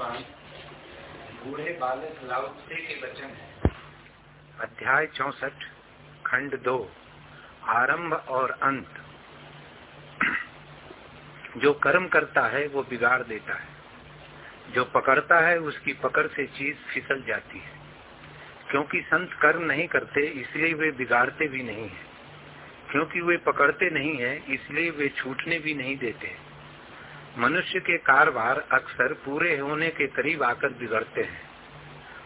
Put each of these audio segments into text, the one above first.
बूढ़े बालक लाउसे के वचन है। अध्याय चौसठ, खंड दो, आरंभ और अंत। जो कर्म करता है, वो बिगाड़ देता है। जो पकड़ता है, उसकी पकड़ से चीज़ फिसल जाती है। क्योंकि संत कर्म नहीं करते, इसलिए वे बिगाड़ते भी नहीं है। क्योंकि वे पकड़ते नहीं है, इसलिए वे छूटने भी नहीं देते। मनुष्य के कारोबार अक्सर पूरे होने के करीब आकर बिगड़ते हैं।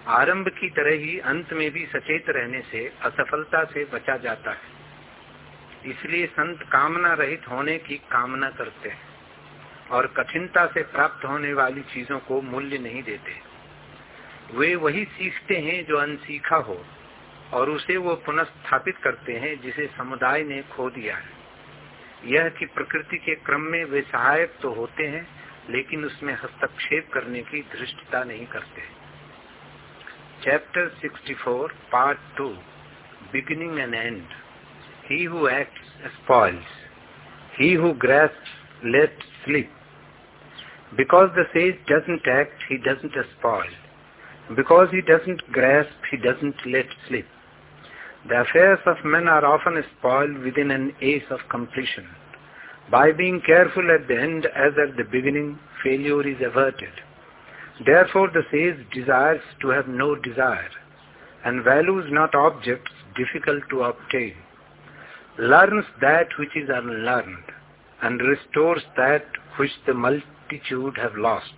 आरंभ की तरह ही अंत में भी सचेत रहने से, असफलता से बचा जाता है। इसलिए संत कामना रहित होने की कामना करते हैं और कठिनता से प्राप्त होने वाली चीज़ों को मूल्य नहीं देते। वे वही सीखते हैं जो अनसीखा हो और उसे वो पुनः स्थापित करते हैं जिसे समुदाय ने खो दिया है। यह कि प्रकृति के क्रम में वे सहायक तो होते हैं, लेकिन उसमें हस्तक्षेप करने की धृष्टता नहीं करते। Chapter 64 part two beginning and and he who acts spoils he who grasps let sleep because the sage doesn't act he doesn't spoil. Because he doesn't grasp, he doesn't let slip The affairs of men are often spoiled within an ace of completion. By being careful at the end as at the beginning, failure is averted. Therefore the sage desires to have no desire, and values not objects difficult to obtain, learns that which is unlearned, and restores that which the multitude have lost,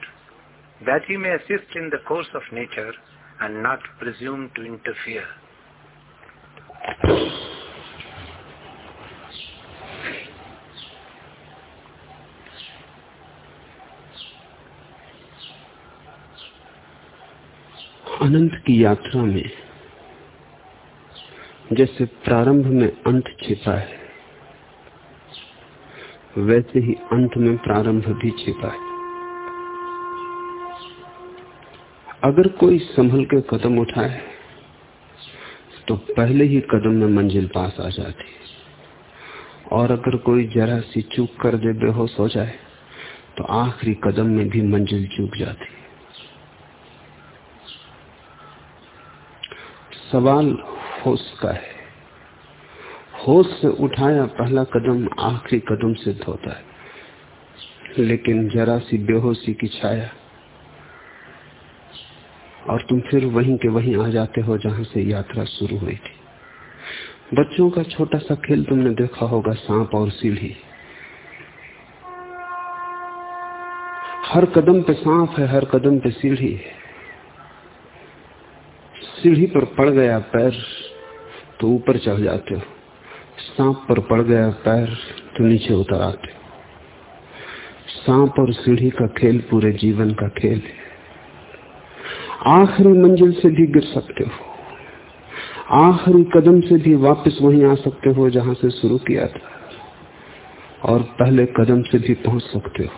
that he may assist in the course of nature and not presume to interfere. अनंत की यात्रा में जैसे प्रारंभ में अंत छिपा है, वैसे ही अंत में प्रारंभ भी छिपा है। अगर कोई संभल के कदम उठाए तो पहले ही कदम में मंजिल पास आ जाती है। और अगर कोई जरा सी चूक कर दे, बेहोश हो जाए तो आखिरी कदम में भी मंजिल चूक जाती है। सवाल होश का है। होश से उठाया पहला कदम आखिरी कदम सिद्ध होता है। लेकिन जरा सी बेहोशी की छाया और तुम फिर वहीं के वहीं आ जाते हो जहाँ से यात्रा शुरू हुई थी। बच्चों का छोटा सा खेल तुमने देखा होगा, सांप और सीढ़ी। हर कदम पे सांप है, हर कदम पे सीढ़ी है। सीढ़ी पर पड़ गया पैर तो ऊपर चढ़ जाते हो। सांप पर पड़ गया पैर तो नीचे उतर आते हो। सांप और सीढ़ी का खेल पूरे जीवन का खेल है। आखिरी मंजिल से भी गिर सकते हो। आखिरी कदम से भी वापस वहीं आ सकते हो जहाँ से शुरू किया था। और पहले कदम से भी पहुँच सकते हो।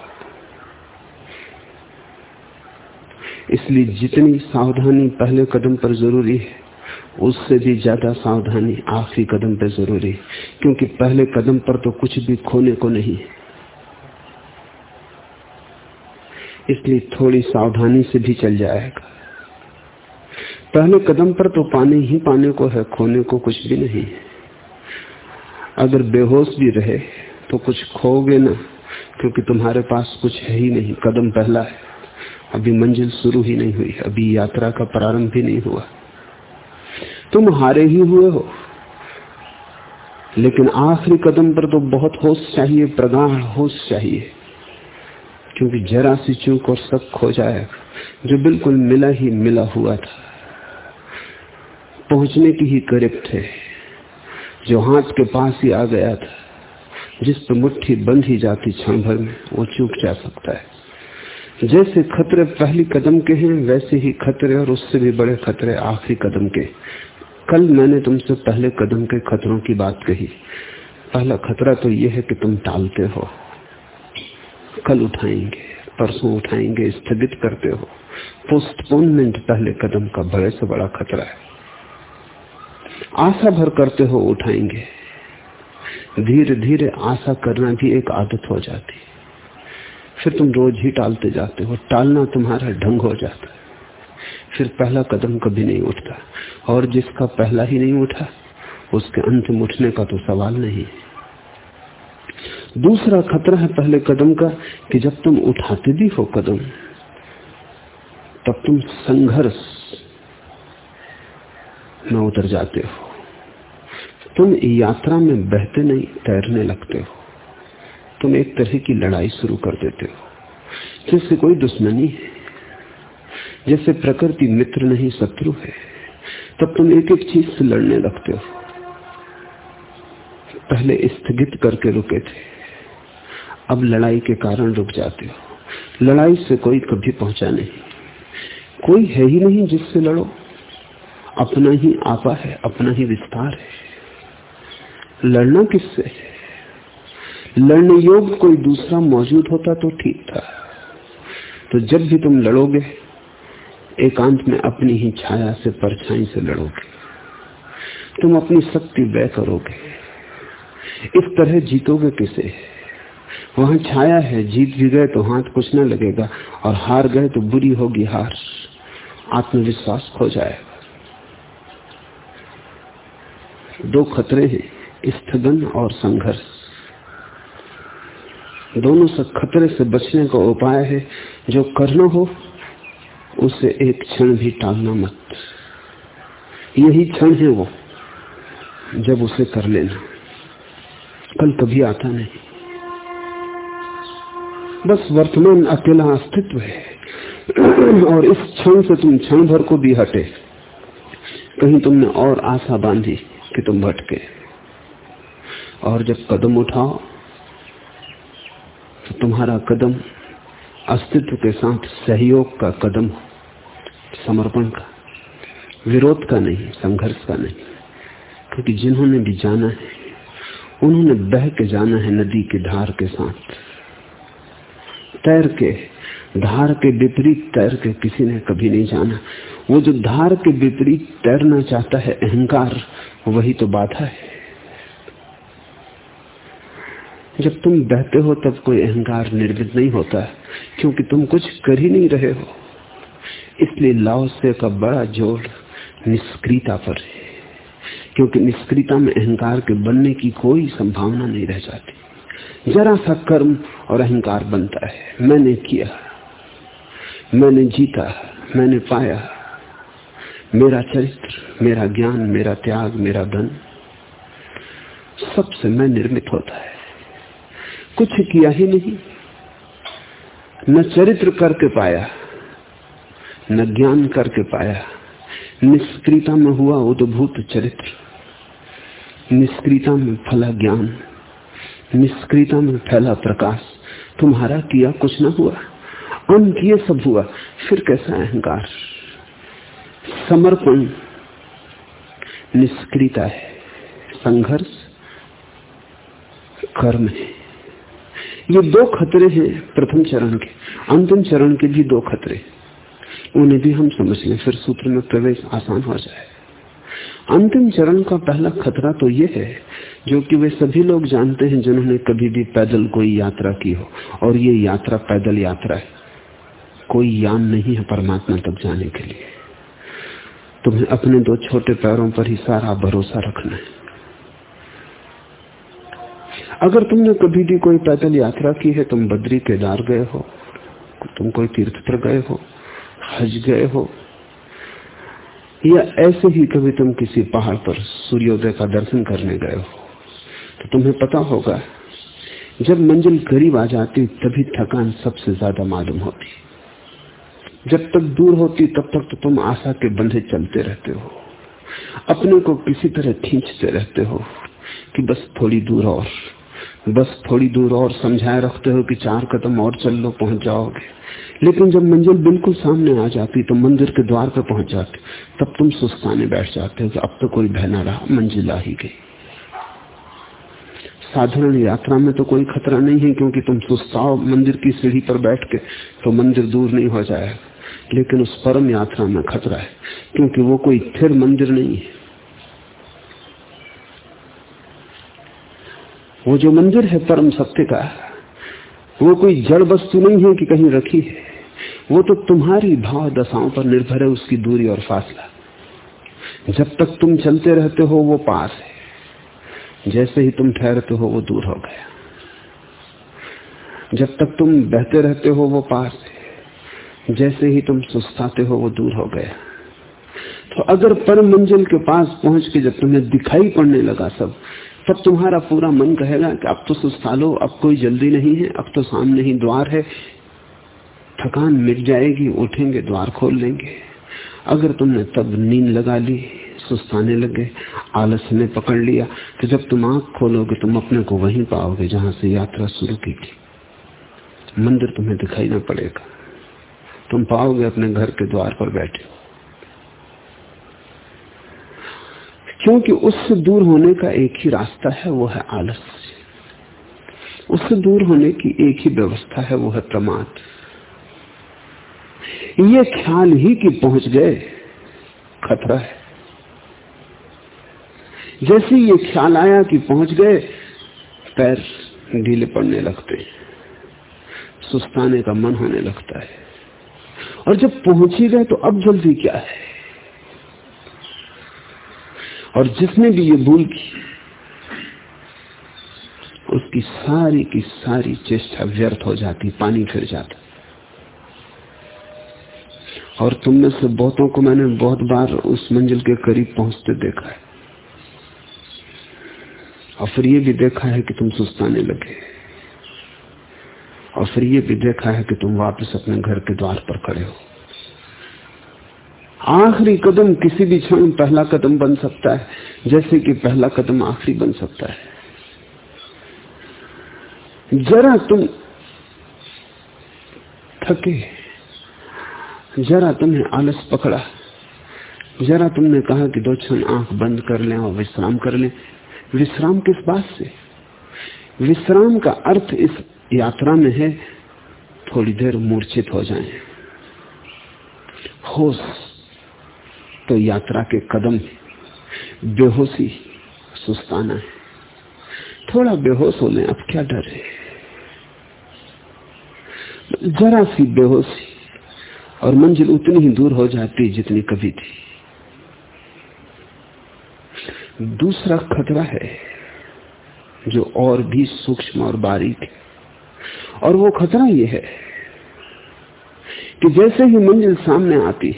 इसलिए जितनी सावधानी पहले कदम पर ज़रूरी है, उससे भी ज़्यादा सावधानी आखिरी कदम पर ज़रूरी है। क्योंकि पहले कदम पर तो कुछ भी खोने को नहीं है। इसलिए थोड़ी सावधानी से भी चल जाएगा। पहले कदम पर तो पाने ही पाने को है, खोने को कुछ भी नहीं है। अगर बेहोश भी रहे तो कुछ खोगे ना, क्योंकि तुम्हारे पास कुछ है ही नहीं। कदम पहला है। अभी मंजिल शुरू ही नहीं हुई, अभी यात्रा का प्रारंभ भी नहीं हुआ। तुम हारे ही हुए हो। लेकिन आखिरी कदम पर तो बहुत होश चाहिए, प्रगाढ़ होश चाहिए। क्योंकि जरा सी चूक और सब खो जाएगा। जो बिल्कुल मिला ही मिला हुआ था। पहुँचने की ही करीब थे जो हाथ के पास ही आ गया था, जिस पर मुट्ठी बंद ही जाती क्षण भर में, वो चूक जा सकता है। जैसे खतरे पहली कदम के हैं, वैसे ही खतरे और उससे भी बड़े खतरे आखिरी कदम के। कल मैंने तुमसे पहले कदम के खतरों की बात कही। पहला खतरा तो यह है कि तुम टालते हो। कल उठाएँगे, परसों उठाएँगे, स्थगित करते हो। पोस्टपोनमेंट पहले कदम का बड़े से बड़ा खतरा है। आशा भर करते हो उठाएँगे। धीरे धीरे आशा करना भी एक आदत हो जाती है। फिर तुम रोज ही टालते जाते हो। टालना तुम्हारा ढंग हो जाता है। फिर पहला कदम कभी नहीं उठता। और जिसका पहला ही नहीं उठा, उसके अंतिम उठने का तो सवाल नहीं दूसरा खतरा है पहले कदम का कि जब तुम उठाते भी हो कदम, तब तुम संघर्ष में उतर जाते हो। तुम यात्रा में बहते नहीं, तैरने लगते हो। तुम एक तरह की लड़ाई शुरू कर देते हो, जिससे कोई दुश्मनी है जैसे प्रकृति मित्र नहीं, शत्रु है। तब तुम एक एक चीज़ से लड़ने लगते हो। पहले स्थगित करके रुके थे, अब लड़ाई के कारण रुक जाते हो। लड़ाई से कोई कभी पहुँचा नहीं। कोई है ही नहीं जिससे लड़ो। अपना ही आपा है, अपना ही विस्तार है। लड़ना किससे है? लड़ने योग कोई दूसरा मौजूद होता तो ठीक था। तो जब भी तुम लड़ोगे, एकांत में अपनी ही छाया से, परछाई से लड़ोगे। तुम अपनी शक्ति व्यय करोगे। इस तरह जीतोगे किसे? वहाँ छाया है, जीत भी गए तो हाथ कुछ न लगेगा, और हार गए तो बुरी होगी हार। आत्मविश्वास खो जाएगा। दो खतरे हैं, स्थगन और संघर्ष। दोनों से खतरे से बचने का उपाय है, जो करना हो, उसे एक क्षण भी टालना मत। यही क्षण है वो, जब उसे कर लेना। कल कभी आता नहीं। बस वर्तमान अकेला अस्तित्व है, और इस क्षण से तुम क्षण भर को भी हटे। कहीं तुमने और आशा बांधी। कि तुम भटके। और जब कदम उठाओ तो तुम्हारा कदम अस्तित्व के साथ सहयोग का कदम समर्पण का। विरोध का नहीं, संघर्ष का नहीं। क्योंकि जिन्होंने भी जाना है, उन्होंने बह के जाना है नदी की धार के साथ। तैर के, धार के विपरीत तैर के किसी ने कभी नहीं जाना। वो जो धार के विपरीत तैरना चाहता है, अहंकार वही तो बाधा है। जब तुम बहते हो, तब कोई अहंकार निर्मित नहीं होता क्योंकि तुम कुछ कर ही नहीं रहे हो। इसलिए लाओसे का बड़ा ज़ोर निष्क्रियता पर है, क्योंकि निष्क्रियता में अहंकार के बनने की कोई संभावना नहीं रह जाती। जरा सा कर्म और अहंकार बनता है। मैंने किया, मैंने जीता, मैंने पाया। मेरा चरित्र, मेरा ज्ञान, मेरा त्याग, मेरा धन, सबसे मैं निर्मित होता है। कुछ किया ही नहीं। न चरित्र करके पाया, न ज्ञान करके पाया। निष्क्रियता में हुआ उद्भूत चरित्र। निष्क्रियता में फला ज्ञान। निष्क्रियता में फैला प्रकाश। तुम्हारा किया कुछ न हुआ। अंत ये सब हुआ। फिर कैसा अहंकार? समर्पण, निष्क्रियता है। संघर्ष, कर्म है। ये दो खतरे हैं प्रथम चरण के। अंतिम चरण के भी दो खतरे उन्हें भी हम समझ लें, फिर सूत्र में प्रवेश आसान हो जाए। अंतिम चरण का पहला खतरा तो ये है, जो कि वे सभी लोग जानते हैं जिन्होंने कभी भी पैदल कोई यात्रा की हो, और ये यात्रा पैदल यात्रा है। कोई यान नहीं है परमात्मा तक जाने के लिए। तुम्हें अपने दो छोटे पैरों पर ही सारा भरोसा रखना है। अगर तुमने कभी भी कोई पैदल यात्रा की है, तुम बद्री केदार गए हो, तुम कोई तीर्थ पर गए हो, हज गए हो, या ऐसे ही कभी तुम किसी पहाड़ पर सूर्योदय का दर्शन करने गए हो तो तुम्हें पता होगा, जब मंजिल करीब आ जाती, तभी थकान सबसे ज़्यादा मालूम होती। जब तक दूर होती तब तक तो तुम आशा के बंधे चलते रहते हो। अपने को किसी तरह खींचते रहते हो कि बस थोड़ी दूर और, बस थोड़ी दूर और समझाए रखते हो कि चार कदम और चल लो, पहुँच जाओगे। लेकिन जब मंजिल बिल्कुल सामने आ जाती तो मंदिर के द्वार पर पहुँच जाते, तब तुम सुस्ताने बैठ जाते हो कि अब तो कोई बहना रहा, मंजिल आ ही गई। साधारण यात्रा में तो कोई खतरा नहीं है, क्योंकि तुम सुस्ताओ मंदिर की सीढ़ी पर बैठ के तो मंदिर दूर नहीं हो जाएगा। लेकिन उस परम यात्रा में खतरा है, क्योंकि वो कोई स्थिर मंदिर नहीं है। वो जो मंदिर है परम सत्य का, वो कोई जड़ वस्तु नहीं है कि कहीं रखी है। वो तो तुम्हारी भाव दशाओं पर निर्भर है, उसकी दूरी और फासला। जब तक तुम चलते रहते हो, वो पास है। जैसे ही तुम ठहरते हो, वो दूर हो गया। जब तक तुम बहते रहते हो, वो पास है। जैसे ही तुम सुस्ताते हो, वो दूर हो गया तो अगर परम मंजिल के पास पहुँच के जब तुम्हें दिखाई पड़ने लगा सब, तब तुम्हारा पूरा मन कहेगा कि अब तो सुस्ता लो अब कोई जल्दी नहीं है, अब तो सामने ही द्वार है। थकान मिट जाएगी, उठेंगे, द्वार खोल लेंगे। अगर तुमने तब नींद लगा ली, सुस्ताने लगे, आलस ने पकड़ लिया तो जब तुम आँख खोलोगे, तुम अपने को वहीं पाओगे जहाँ से यात्रा शुरू की थी। मंदिर तुम्हें दिखाई ना पड़ेगा। तुम पाओगे अपने घर के द्वार पर बैठे क्योंकि उससे दूर होने का एक ही रास्ता है, वो है आलस। उससे दूर होने की एक ही व्यवस्था है, वो है प्रमाद। ये ख्याल ही कि पहुँच गए, खतरा है। जैसे ये ख्याल आया कि पहुँच गए, पैर ढीले पड़ने लगते सुस्ताने का मन होने लगता है। और जब पहुँच ही गए तो अब जल्दी क्या है? और जिसने भी ये भूल की, उसकी सारी की सारी चेष्टा व्यर्थ हो जाती, पानी फिर जाता। और तुम में से बहुतों को मैंने बहुत बार उस मंजिल के करीब पहुँचते देखा है। और फिर ये भी देखा है कि तुम सुस्ताने लगे और फिर ये भी देखा है कि तुम वापस अपने घर के द्वार पर खड़े हो। आखिरी कदम किसी भी क्षण पहला कदम बन सकता है, जैसे कि पहला कदम आखिरी बन सकता है। जरा तुम थके, जरा तुमने आलस पकड़ा, जरा तुमने कहा कि दो क्षण आँख बंद कर लें और विश्राम कर लें। विश्राम किस बात से? विश्राम का अर्थ इस यात्रा में है, थोड़ी देर मूर्छित हो जाएँ। होश तो यात्रा के कदम बेहोशी सुस्ताना है। थोड़ा बेहोश होने अब क्या डर है? जरा सी बेहोशी और मंजिल उतनी ही दूर हो जाती जितनी कभी थी। दूसरा खतरा है जो और भी सूक्ष्म और बारीक है। और वो खतरा ये है कि जैसे ही मंजिल सामने आती,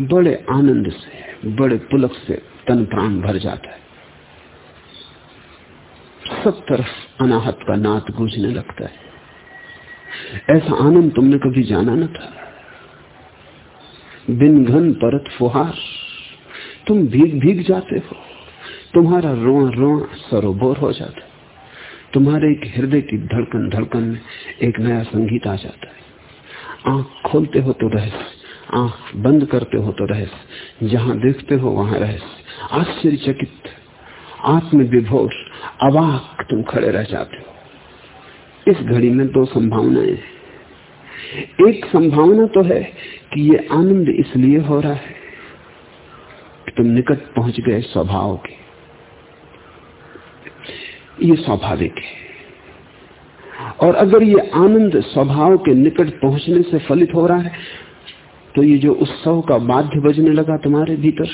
बड़े आनंद से, बड़े पुलक से तन प्राण भर जाता है। सब तरफ़ अनाहत का नात गूंजने लगता है। ऐसा आनंद तुमने कभी जाना न था। बिन घन परत फुहार, तुम भीग भीग जाते हो। तुम्हारा रोआ रोआ सरोबोर हो जाता है। तुम्हारे एक हृदय की धड़कन धड़कन में एक नया संगीत आ जाता है। आँख खोलते हो तो रहस्य, आँख बंद करते हो तो रहस्य, जहाँ देखते हो वहाँ रहस्य। आश्चर्यचकित आत्म विभोर अवाक तुम खड़े रह जाते हो। इस घड़ी में दो संभावनाएँ हैं। एक संभावना तो है कि ये आनंद इसलिए हो रहा है कि तुम निकट पहुँच गए स्वभाव के। ये स्वाभाविक है। और अगर ये आनंद स्वभाव के निकट पहुँचने से फलित हो रहा है तो ये जो उत्सव का बाध्य बजने लगा तुम्हारे भीतर,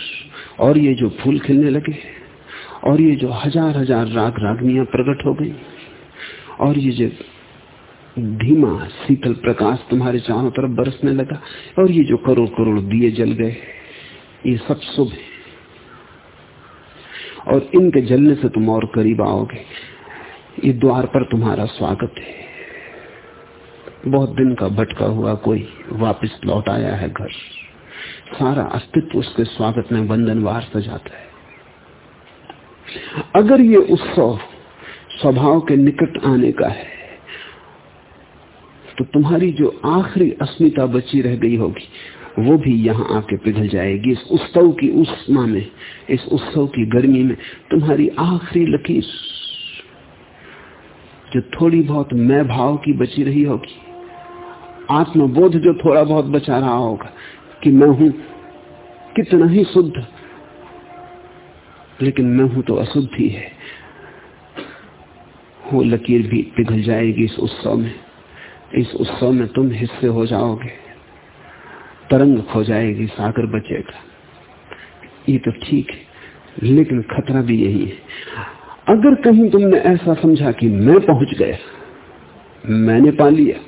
और ये जो फूल खिलने लगे, और ये जो हज़ार हज़ार राग रागनियाँ प्रकट हो गई, और ये जो धीमा शीतल प्रकाश तुम्हारे चारों तरफ़ बरसने लगा, और ये जो करोड़ करोड़ दिए जल गए, ये सब शुभ है। और इनके जलने से तुम और करीब आओगे। ये द्वार पर तुम्हारा स्वागत है। बहुत दिन का भटका हुआ कोई वापस लौट आया है घर। सारा अस्तित्व उसके स्वागत में बंधनवार सजाता है। अगर ये उत्सव स्वभाव के निकट आने का है तो तुम्हारी जो आखिरी अस्मिता बची रह गई होगी वो भी यहाँ आके पिघल जाएगी इस उत्सव की उष्मा में, इस उत्सव की गर्मी में। तुम्हारी आखिरी लकीर जो थोड़ी बहुत मैं भाव की बची रही होगी, आत्मबोध जो थोड़ा बहुत बचा रहा होगा कि मैं हूँ कितना ही शुद्ध, लेकिन मैं हूँ तो अशुद्ध ही है। वो लकीर भी पिघल जाएगी इस उत्सव में, इस उत्सव में तुम हिस्से हो जाओगे। तरंग खो जाएगी सागर बचेगा। ये तो ठीक है, लेकिन खतरा भी यही है। अगर कहीं तुमने ऐसा समझा कि मैं पहुँच गया, मैंने पा लिया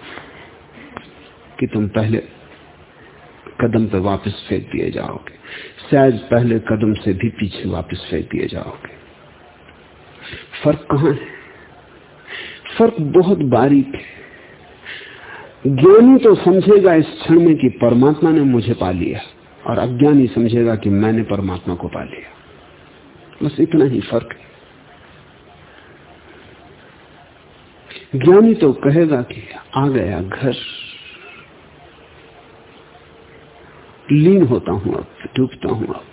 कि तुम पहले कदम पे वापस फेंक दिए जाओगे, शायद पहले कदम से भी पीछे वापस फेंक दिए जाओगे। फ़र्क कहाँ है? फ़र्क बहुत बारीक है। ज्ञानी तो समझेगा इस क्षण में कि परमात्मा ने मुझे पा लिया और अज्ञानी समझेगा कि मैंने परमात्मा को पा लिया। बस इतना ही फ़र्क है। ज्ञानी तो कहेगा कि आ गया घर। लीन होता हूँ अब, डूबता हूँ अब।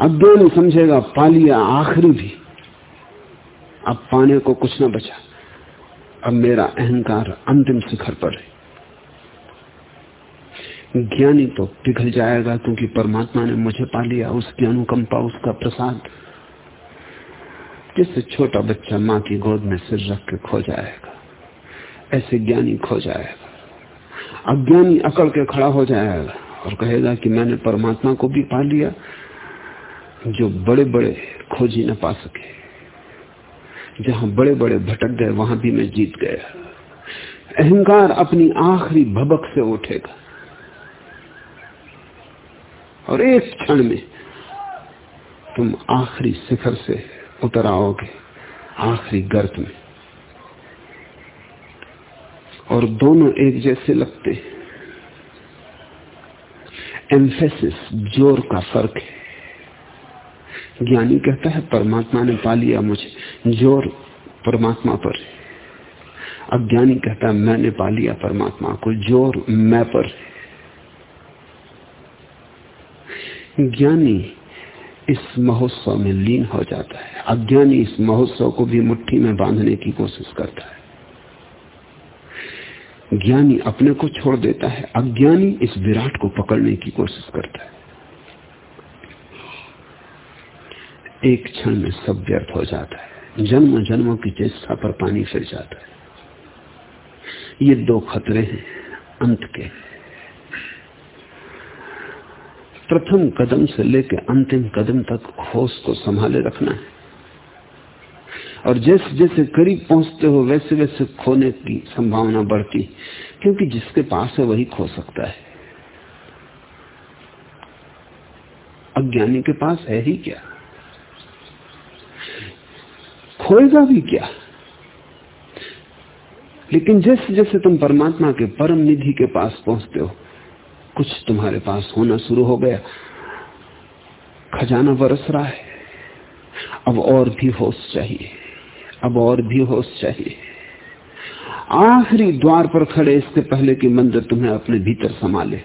अज्ञानी समझेगा, पा लिया आखिरी भी। अब पाने को कुछ ना बचा। अब मेरा अहंकार अंतिम शिखर पर है। ज्ञानी तो पिघल जाएगा क्योंकि परमात्मा ने मुझे पा लिया उसकी अनुकंपा उसका प्रसाद। जिससे छोटा बच्चा माँ की गोद में सिर रख के खो जाएगा, ऐसे ज्ञानी खो जाएगा। अज्ञानी अकड़ के खड़ा हो जाएगा और कहेगा कि मैंने परमात्मा को भी पा लिया, जो बड़े बड़े खोजी न पा सके। जहाँ बड़े बड़े भटक गए, वहाँ भी मैं जीत गया। अहंकार अपनी आखिरी भबक से उठेगा। और एक क्षण में तुम आखिरी शिखर से उतर आओगे, आखिरी गर्त में। और दोनों एक जैसे लगते हैं। एम्फेसिस ज़ोर का फ़र्क है। ज्ञानी कहता है, परमात्मा ने पा लिया मुझे, ज़ोर परमात्मा पर अज्ञानी कहता है, मैंने पा लिया परमात्मा को, ज़ोर मैं पर ज्ञानी इस महोत्सव में लीन हो जाता है। अज्ञानी इस महोत्सव को भी मुट्ठी में बांधने की कोशिश करता है। ज्ञानी अपने को छोड़ देता है। अज्ञानी इस विराट को पकड़ने की कोशिश करता है। एक क्षण में सब व्यर्थ हो जाता है। जन्म जन्मों की चेष्टा पर पानी फिर जाता है। ये दो खतरे हैं, अंत के। प्रथम कदम से लेकर अंतिम कदम तक होश को संभाले रखना है। और जैसे जैसे करीब पहुँचते हो, वैसे वैसे खोने की संभावना बढ़ती क्योंकि जिसके पास है वही खो सकता है। अज्ञानी के पास है ही क्या? खोएगा भी क्या? लेकिन जैसे जैसे तुम परमात्मा के परम निधि के पास पहुँचते हो, कुछ तुम्हारे पास होना शुरू हो गया। खजाना बरस रहा है। अब और भी होश चाहिए। अब और भी होश चाहिए। आखिरी द्वार पर खड़े इससे पहले कि मंदिर तुम्हें अपने भीतर संभाले।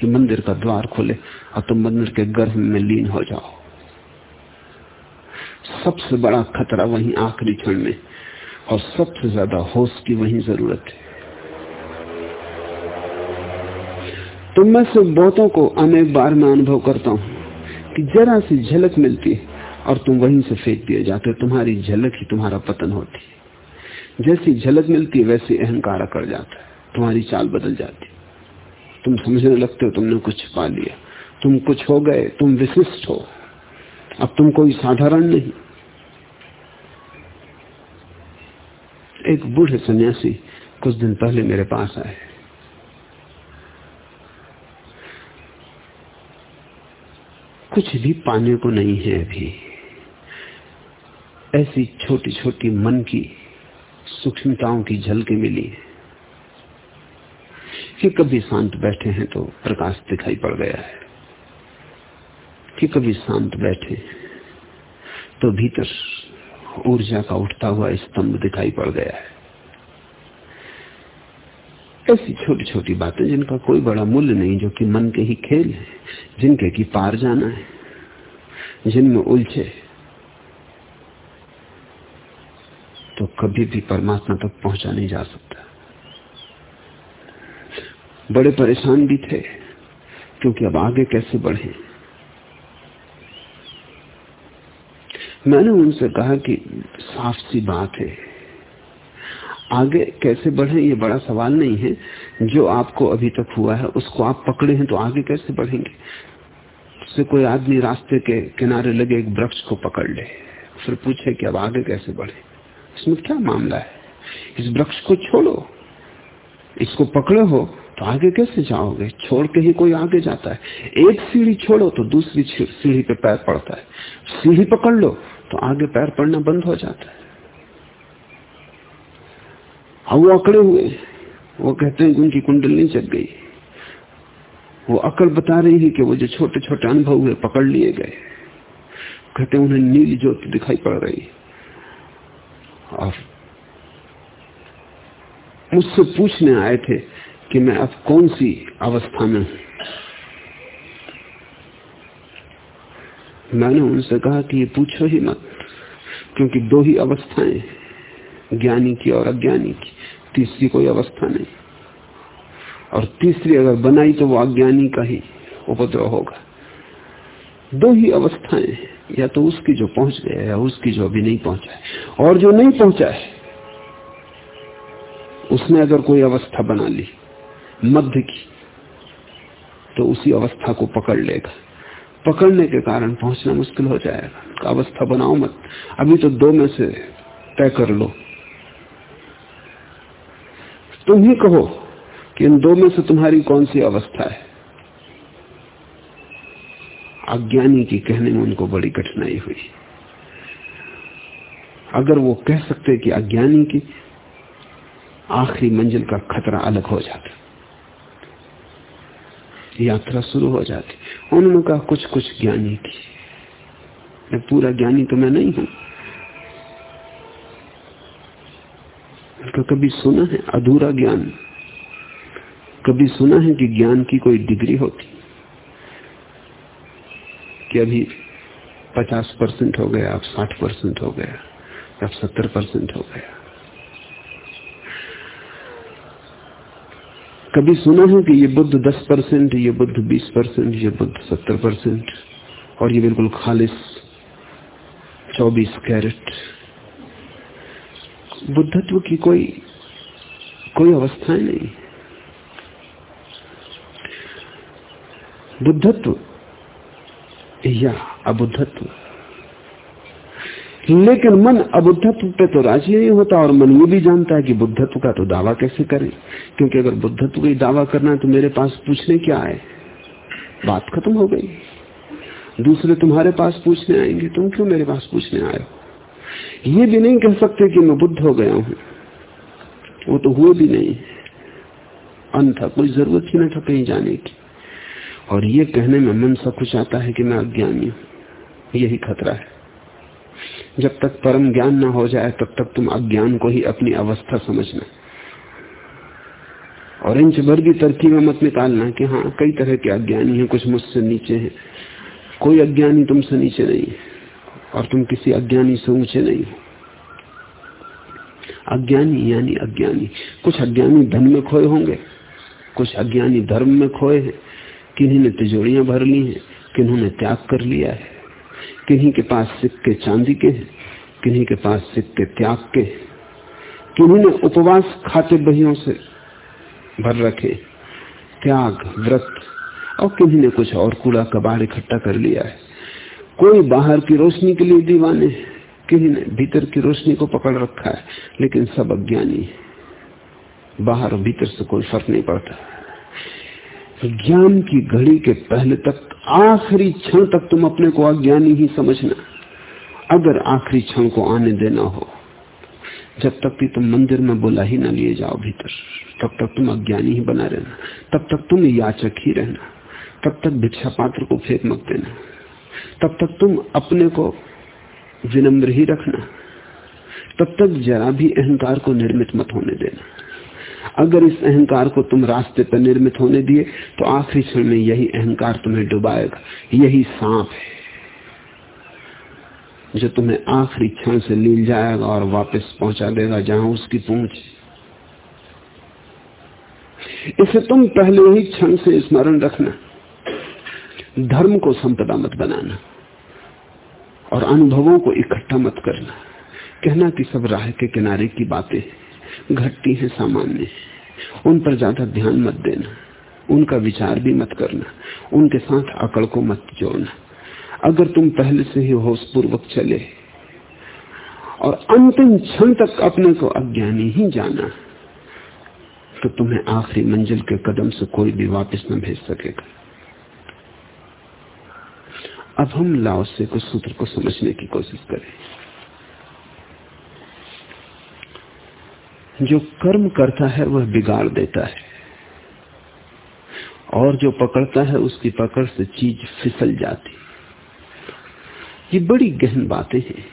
कि मंदिर का द्वार खोले और तुम मंदिर के गर्भ में लीन हो जाओ। सबसे बड़ा खतरा वही आखिरी क्षण में और सबसे ज़्यादा होश की वही ज़रूरत है। तो मैं से बहुतों को अनेक बार में अनुभव करता हूँ कि जरा सी झलक मिलती है और तुम वहीं से फेंक दिए जाते तुम्हारी झलक ही तुम्हारा पतन होती है। जैसी झलक मिलती है, वैसे अहंकार कर जाता है, तुम्हारी चाल बदल जाती है। तुम समझने लगते हो तुमने कुछ पा लिया, तुम कुछ हो गए, तुम विशिष्ट हो। अब तुम कोई साधारण नहीं। एक बूढ़े सन्यासी कुछ दिन पहले मेरे पास आए। कुछ भी पाने को नहीं है अभी। ऐसी छोटी छोटी मन की, सूक्ष्मताओं की झलके मिली है कि कभी शांत बैठे हैं तो प्रकाश दिखाई पड़ गया है। कि कभी शांत बैठे तो भीतर ऊर्जा का उठता हुआ स्तंभ दिखाई पड़ गया है। ऐसी छोटी छोटी बातें जिनका कोई बड़ा मूल्य नहीं, जो कि मन के ही खेल है, जिनके की पार जाना है, जिनमें उलझे तो कभी भी परमात्मा तक पहुँचा नहीं जा सकता। बड़े परेशान भी थे, क्योंकि अब आगे कैसे बढ़े? मैंने उनसे कहा कि साफ़ सी बात है। आगे कैसे बढ़े, ये बड़ा सवाल नहीं है। जो आपको अभी तक हुआ है, उसको आप पकड़े हैं तो आगे कैसे बढ़ेंगे? उससे कोई आदमी रास्ते के किनारे लगे, एक वृक्ष को पकड़ ले, फिर पूछे कि अब आगे कैसे बढ़े? इसमें क्या मामला है? इस वृक्ष को छोड़ो। इसको पकड़े हो तो आगे कैसे जाओगे? छोड़ के ही कोई आगे जाता है। एक सीढ़ी छोड़ो तो दूसरी सीढ़ी पे पैर पड़ता है। सीढ़ी पकड़ लो तो आगे पैर पड़ना बंद हो जाता है। अब वो अकड़े हुए वो कहते हैं उनकी कुंडली जग गई। वो अकल बता रही है कि वो जो छोटे छोटे अनुभव हुए, पकड़ लिए गए। कहते उन्हें नील ज्योति दिखाई पड़ रही और मुझसे पूछने आए थे कि मैं अब कौन सी अवस्था में हूँ? मैंने उनसे कहा कि ये पूछो ही मत, क्योंकि दो ही अवस्थाएँ ज्ञानी की और अज्ञानी की। तीसरी कोई अवस्था नहीं। और तीसरी अगर बनाई तो वो अज्ञानी का ही उपद्रव होगा। दो ही अवस्थाएँ या तो उसकी जो पहुँच गया या उसकी जो अभी नहीं पहुँचा है। और जो नहीं पहुँचा है, उसने अगर कोई अवस्था बना ली, मध्य की तो उसी अवस्था को पकड़ लेगा। पकड़ने के कारण पहुँचना मुश्किल हो जाएगा। अवस्था बनाओ मत। अभी तो दो में से तय कर लो। तुम ही कहो कि इन दो में से तुम्हारी कौन सी अवस्था है। अज्ञानी की कहने में उनको बड़ी कठिनाई हुई। अगर वो कह सकते कि अज्ञानी की, आखिरी मंजिल का खतरा अलग हो जाता। यात्रा शुरू हो जाती। उन्होंने कहा कुछ कुछ ज्ञानी की। मैं पूरा ज्ञानी तो मैं नहीं हूँ। तो कभी सुना है, अधूरा ज्ञान? कभी सुना है कि ज्ञान की कोई डिग्री होती? कि अभी 50 परसेंट हो गया, अब 60 परसेंट हो गया, अब 70 परसेंट हो गया। कभी सुना है कि ये बुद्ध 10 परसेंट, ये बुद्ध 20 परसेंट, ये बुद्ध 70 परसेंट? और ये बिल्कुल खालिश 24 कैरेट। बुद्धत्व की कोई कोई अवस्थाएँ नहीं। बुद्धत्व या अबुद्धत्व लेकिन मन अबुद्धत्व पे तो राज़ी नहीं होता और मन ये भी जानता है कि बुद्धत्व का तो दावा कैसे करें? क्योंकि अगर बुद्धत्व का दावा करना है तो मेरे पास पूछने क्या आए बात खत्म हो गई। दूसरे तुम्हारे पास पूछने आएँगे, तुम क्यों मेरे पास पूछने आए हो? ये भी नहीं कह सकते कि मैं बुद्ध हो गया हूँ। वो तो हुए भी नहीं। था कोई ज़रूरत ही नहीं था कहीं जाने की। और ये कहने में मन सब कुछ आता है कि मैं अज्ञानी हूँ। यही खतरा है। जब तक परम ज्ञान ना हो जाए, तब तक तुम अज्ञान को ही अपनी अवस्था समझना। और इंच भर की तरकीब में मत निकालना कि हाँ कई तरह के अज्ञानी हैं, कुछ मुझसे नीचे हैं। कोई अज्ञानी तुमसे नीचे नहीं है, और तुम किसी अज्ञानी से ऊँचे नहीं हो। अज्ञानी यानी अज्ञानी। कुछ अज्ञानी धन में खोए होंगे, कुछ अज्ञानी धर्म में खोए हैं किन्हीं ने तिजोरियाँ भर ली हैं किन्हों ने त्याग कर लिया है। किन्हीं के पास सिक्के चांदी के हैं, किन्हीं के पास सिक्के त्याग के किन्हीं ने उपवास खाते बहियों से भर रखे, त्याग, व्रत, और किन्हीं ने कुछ और कूड़ा कबाड़ इकट्ठा कर लिया है। कोई बाहर की रोशनी के लिए दीवाने किन्हीं ने भीतर की रोशनी को पकड़ रखा है, लेकिन सब अज्ञानी है। बाहर और भीतर से कोई फ़र्क नहीं पड़ता। ज्ञान की घड़ी के पहले तक, आखिरी क्षण तक तुम अपने को अज्ञानी ही समझना। अगर आखिरी क्षण को आने देना हो, जब तक कि तुम मंदिर में बुला ही ना लिए जाओ भीतर, तब तक तुम अज्ञानी ही बना रहना। तब तक तुम याचक ही रहना। तब तक भिक्षा पात्र को फेंक मत देना। तब तक तुम अपने को विनम्र ही रखना। तब तक जरा भी अहंकार को निर्मित मत होने देना। अगर इस अहंकार को तुम रास्ते पर निर्मित होने दिए तो आखिरी क्षण में यही अहंकार तुम्हें डुबाएगा। यही सांप है, जो तुम्हें आखिरी क्षण से लील जाएगा और वापस पहुँचा देगा जहाँ उसकी पूंछ इसे तुम पहले ही क्षण से स्मरण रखना। धर्म को संपदा मत बनाना और अनुभवों को इकट्ठा मत करना। कहना कि सब राह के किनारे की बातें घटती हैं सामान्य। उन पर ज़्यादा ध्यान मत देना। उनका विचार भी मत करना। उनके साथ अकड़ को मत जोड़ना। अगर तुम पहले से ही होश पूर्वक चले और अंतिम क्षण तक अपने को अज्ञानी ही जाना तो तुम्हें आखिरी मंजिल के कदम से कोई भी वापस न भेज सकेगा। अब हम लाओ से सूत्र को समझने की कोशिश करें। जो कर्म करता है, वह बिगाड़ देता है। और जो पकड़ता है, उसकी पकड़ से चीज़ फिसल जाती। ये बड़ी गहन बातें हैं।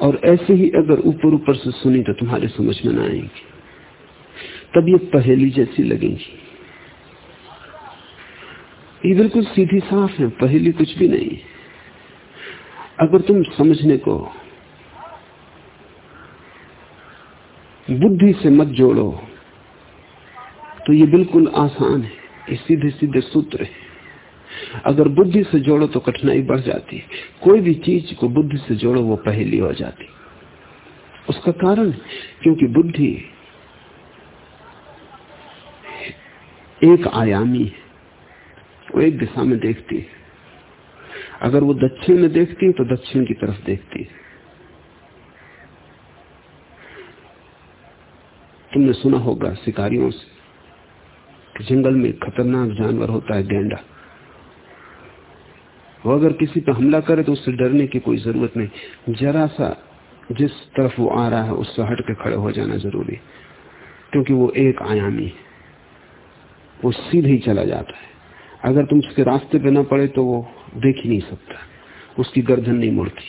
और ऐसे ही अगर ऊपर ऊपर से सुनी तो तुम्हारे समझ में ना आएँगी। तब ये पहेली जैसी लगेंगी। ये बिल्कुल सीधी साफ़ है, पहेली कुछ भी नहीं अगर तुम समझने को बुद्धि से मत जोड़ो। तो ये बिल्कुल आसान है। ये सीधे सीधे सूत्र है। अगर बुद्धि से जोड़ो तो कठिनाई बढ़ जाती है। कोई भी चीज़ को बुद्धि से जोड़ो, वो पहली हो जाती उसका कारण क्योंकि बुद्धि एक आयामी है। वो एक दिशा में देखती है। अगर वो दक्षिण में देखती है तो दक्षिण की तरफ़ देखती है। तुमने सुना होगा शिकारियों से कि जंगल में खतरनाक जानवर होता है गेंडा। वो अगर किसी पर हमला करे तो उससे डरने की कोई ज़रूरत नहीं। जरा सा जिस तरफ़ वो आ रहा है, उससे हट के खड़े हो जाना ज़रूरी, क्योंकि वो एक आयामी है। वो सीधे ही चला जाता है। अगर तुम उसके रास्ते पे ना पड़े तो वो देख ही नहीं सकता। उसकी गर्दन नहीं मुड़ती।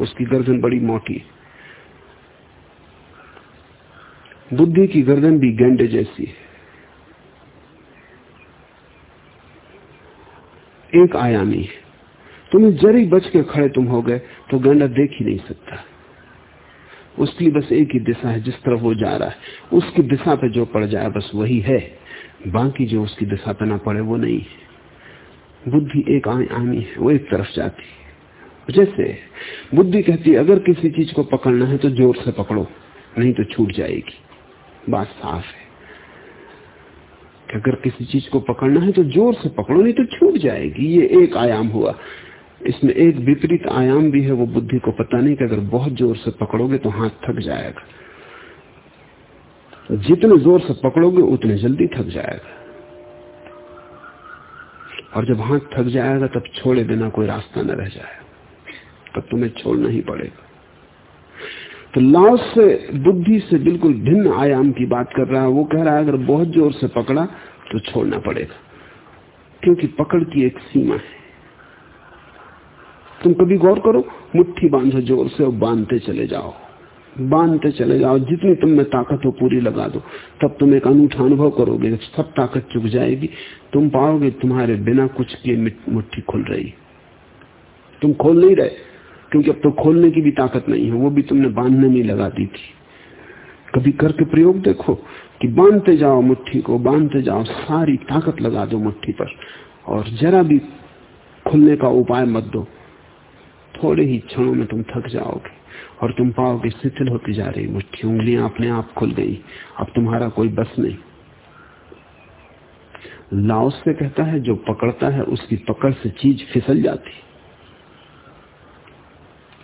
उसकी गर्दन बड़ी मोटी है। बुद्धि की गर्दन भी गेंडे जैसी है। एक आयामी है। तुम्हें जरी बच के खड़े तुम हो गए तो गंडा देख ही नहीं सकता। उसके लिए बस एक ही दिशा है, जिस तरफ़ वो जा रहा है। उसकी दिशा पे जो पड़ जाए, बस वही है। बाकी जो उसकी दिशा पे ना पड़े, वो नहीं है। बुद्धि एक आयामी है, वो एक तरफ़ जाती है। जैसे बुद्धि कहती है, अगर किसी चीज़ को पकड़ना है तो ज़ोर से पकड़ो, नहीं तो छूट जाएगी। बात साफ़ है कि अगर किसी चीज़ को पकड़ना है तो ज़ोर से पकड़ो, नहीं तो छूट जाएगी। ये एक आयाम हुआ। इसमें एक विपरीत आयाम भी है, वो बुद्धि को पता नहीं कि अगर बहुत ज़ोर से पकड़ोगे तो हाथ थक जाएगा। जितने ज़ोर से पकड़ोगे, उतने जल्दी थक जाएगा। और जब हाथ थक जाएगा, तब छोड़े बिना कोई रास्ता न रह जाएगा तब तुम्हें छोड़ना ही पड़ेगा। तो लाओस से बुद्धि से बिल्कुल भिन्न आयाम की बात कर रहा है। वो कह रहा है, अगर बहुत ज़ोर से पकड़ा तो छोड़ना पड़ेगा। क्योंकि पकड़ की एक सीमा है। तुम कभी गौर करो, मुट्ठी बांधो ज़ोर से और बांधते चले जाओ। बांधते चले जाओ। जितनी तुम में ताकत हो, पूरी लगा दो। तब तुम एक अनूठा अनुभव करोगे, सब ताकत चुक जाएगी। तुम पाओगे, तुम्हारे बिना कुछ किए मुट्ठी खुल रही। तुम खोल नहीं रहे। क्योंकि अब तो खोलने की भी ताकत नहीं है, वो भी तुमने बांधने में लगा दी थी। कभी करके प्रयोग देखो कि बांधते जाओ मुट्ठी को, बांधते जाओ, सारी ताकत लगा दो मुट्ठी पर, और जरा भी खुलने का उपाय मत दो। थोड़े ही क्षणों में तुम थक जाओगे, और तुम पाओगे शिथिल होती जा रही मुट्ठी, उंगलियाँ अपने आप खुल गई, अब तुम्हारा कोई बस नहीं। लाओस से कहता है, जो पकड़ता है, उसकी पकड़ से चीज़ फिसल जाती।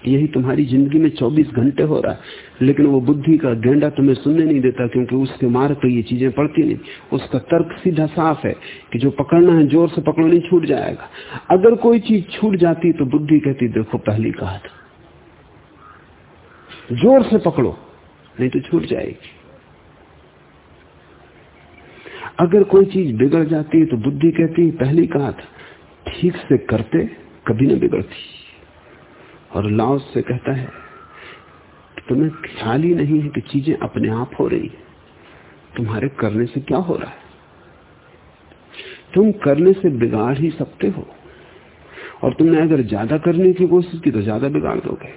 यही तुम्हारी ज़िंदगी में 24 घंटे हो रहा है। लेकिन वो बुद्धि का गेंडा तुम्हें सुनने नहीं देता क्योंकि उसके मार्ग पर ये चीज़ें पड़ती नहीं। उसका तर्क सीधा साफ़ है कि जो पकड़ना है ज़ोर से पकड़ो, नहीं छूट जाएगा। अगर कोई चीज़ छूट जाती तो बुद्धि कहती, देखो, पहली कहा था। ज़ोर से पकड़ो, नहीं तो छूट जाएगी। अगर कोई चीज़ बिगड़ जाती तो बुद्धि कहती, पहली कहा था। ठीक से करते, कभी ना बिगड़ती। और लाओस से कहता है कि तुम्हें ख्याल ही नहीं है कि चीज़ें अपने आप हो रही है। तुम्हारे करने से क्या हो रहा है? तुम करने से बिगाड़ ही सकते हो। और तुमने अगर ज़्यादा करने की कोशिश की तो ज़्यादा बिगाड़ दोगे।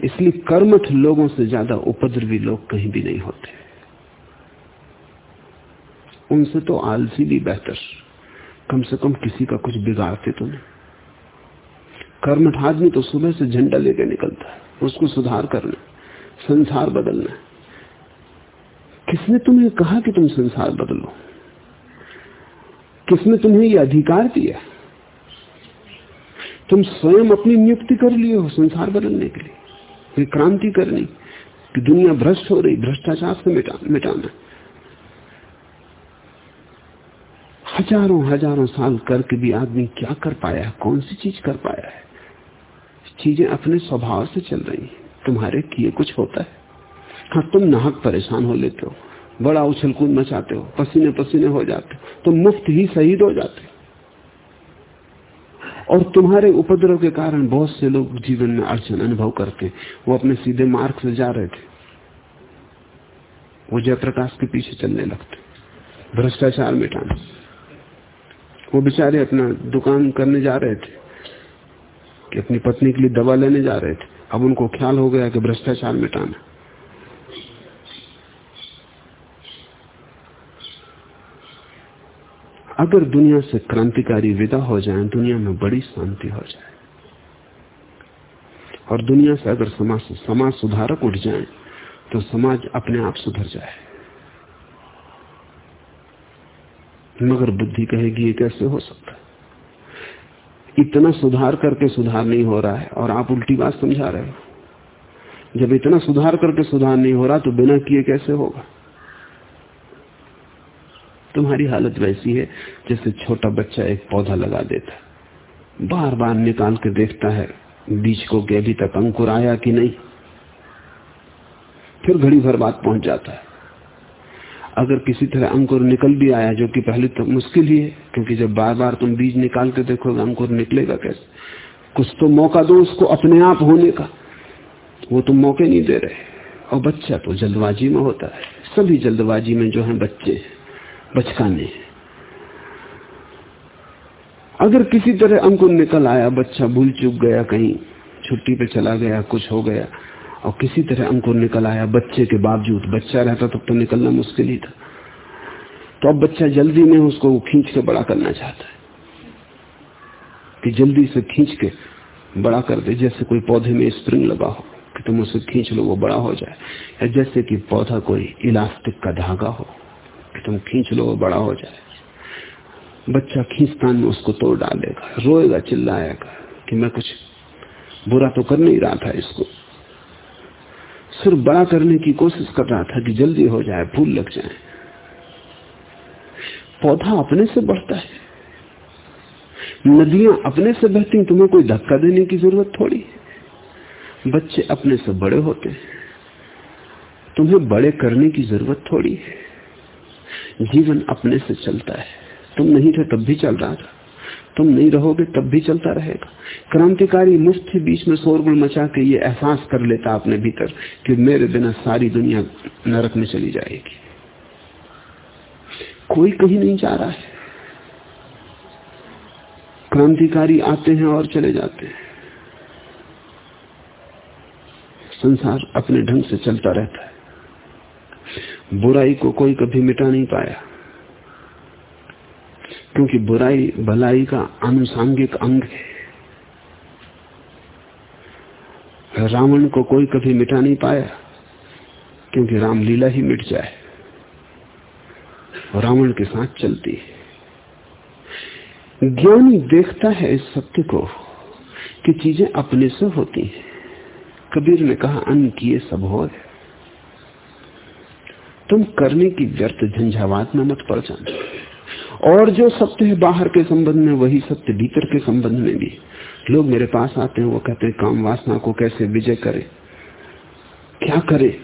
इसलिए कर्मठ लोगों से ज़्यादा उपद्रवी लोग कहीं भी नहीं होते। उनसे तो आलसी भी बेहतर। कम से कम किसी का कुछ बिगाड़ते तो नहीं। कर्मठ आदमी तो सुबह से झंडा लेके निकलता है उसको सुधार करना संसार बदलना किसने तुम्हें कहा कि तुम संसार बदलो? किसने तुम्हें यह अधिकार दिया? तुम स्वयं अपनी नियुक्ति कर लिए हो संसार बदलने के लिए कोई क्रांति करनी कि दुनिया भ्रष्ट हो रही भ्रष्टाचार से मिटा, मिटाना। हज़ारों हज़ारों साल करके भी आदमी क्या कर पाया कौन सी चीज़ कर पाया है? चीज़ें अपने स्वभाव से चल रही तुम्हारे किए कुछ होता है। हाँ तुम नाहक परेशान हो लेते हो। बड़ा उछल कूद मचाते हो। पसीने पसीने हो जाते हो। तुम मुफ़्त ही शहीद हो जाते हो। और तुम्हारे उपद्रव के कारण बहुत से लोग जीवन में अड़चन अनुभव करते वो अपने सीधे मार्ग से जा रहे थे। वो जयप्रकाश के पीछे चलने लगते भ्रष्टाचार मिटाने। वो बेचारे अपना दुकान करने जा रहे थे। कि अपनी पत्नी के लिए दवा लेने जा रहे थे। अब उनको ख्याल हो गया कि भ्रष्टाचार मिटाना। अगर दुनिया से क्रांतिकारी विदा हो जाए, दुनिया में बड़ी शांति हो जाए। और दुनिया से अगर समाज समाज सुधारक उठ जाए तो समाज अपने आप सुधर जाए। मगर बुद्धि कहेगी, ये कैसे हो सकता है? इतना सुधार करके सुधार नहीं हो रहा है और आप उल्टी बात समझा रहे हो। जब इतना सुधार करके सुधार नहीं हो रहा तो बिना किए कैसे होगा? तुम्हारी हालत वैसी है जैसे छोटा बच्चा एक पौधा लगा देता बार बार निकाल के देखता है, बीज को कि अभी तक अंकुर आया कि नहीं? फिर घड़ी भर बात पहुँच जाता है। अगर किसी तरह अंकुर निकल भी आया, जो कि पहले तो मुश्किल ही है, क्योंकि जब बार बार तुम बीज निकाल के देखोगे अंकुर निकलेगा कैसे? कुछ तो मौका दो उसको अपने आप होने का। वो तुम मौके नहीं दे रहे। और बच्चा तो जल्दबाजी में होता है। सभी जल्दबाजी में जो है, बच्चे बचकाने अगर किसी तरह अंकुर निकल आया, बच्चा भूल चुक गया कहीं, छुट्टी पे चला गया, कुछ हो गया और किसी तरह अंकुर निकल आया। बच्चे के बावजूद बच्चा रहता तब तो निकलना मुश्किल ही था। तो अब बच्चा जल्दी में उसको खींच के बड़ा करना चाहता है। कि जल्दी से खींच के बड़ा कर दे, जैसे कोई पौधे में स्प्रिंग लगा हो, कि तुम उसे खींच लो, वो बड़ा हो जाए। या जैसे कि पौधा कोई इलास्टिक का धागा हो, कि तुम खींच लो, वो बड़ा हो जाए। बच्चा खींचतान में उसको तोड़ डालेगा, रोएगा, चिल्लाएगा, कि मैं कुछ बुरा तो कर नहीं रहा था इसको। सिर्फ़ बड़ा करने की कोशिश कर रहा था कि जल्दी हो जाए, फूल लग जाए। पौधा अपने से बढ़ता है। नदियाँ अपने से बहती तुम्हें कोई धक्का देने की ज़रूरत थोड़ी है। बच्चे अपने से बड़े होते हैं। तुम्हें बड़े करने की ज़रूरत थोड़ी है। जीवन अपने से चलता है। तुम नहीं थे, तब भी चल रहा था। तुम नहीं रहोगे, तब भी चलता रहेगा। क्रांतिकारी मुफ़्त बीच में शोरगुल मचा के ये एहसास कर लेता अपने भीतर कि मेरे बिना सारी दुनिया नरक में चली जाएगी। कोई कहीं नहीं जा रहा है। क्रांतिकारी आते हैं और चले जाते हैं। संसार अपने ढंग से चलता रहता है। बुराई को कोई कभी मिटा नहीं पाया। क्योंकि बुराई भलाई का आनुषांगिक अंग है। रावण को कोई कभी मिटा नहीं पाया, क्योंकि रामलीला ही मिट जाए। रावण के साथ चलती है। ज्ञानी देखता है इस सत्य को कि चीज़ें अपने से होती हैं। कबीर ने कहा, अन्न किए सब हो तुम करने की व्यर्थ झंझावात में मत पड़ जाना। और जो सत्य है बाहर के संबंध में, वही सत्य भीतर के संबंध में भी। लोग मेरे पास आते हैं, वो कहते हैं, काम वासना को कैसे विजय करे? क्या करे?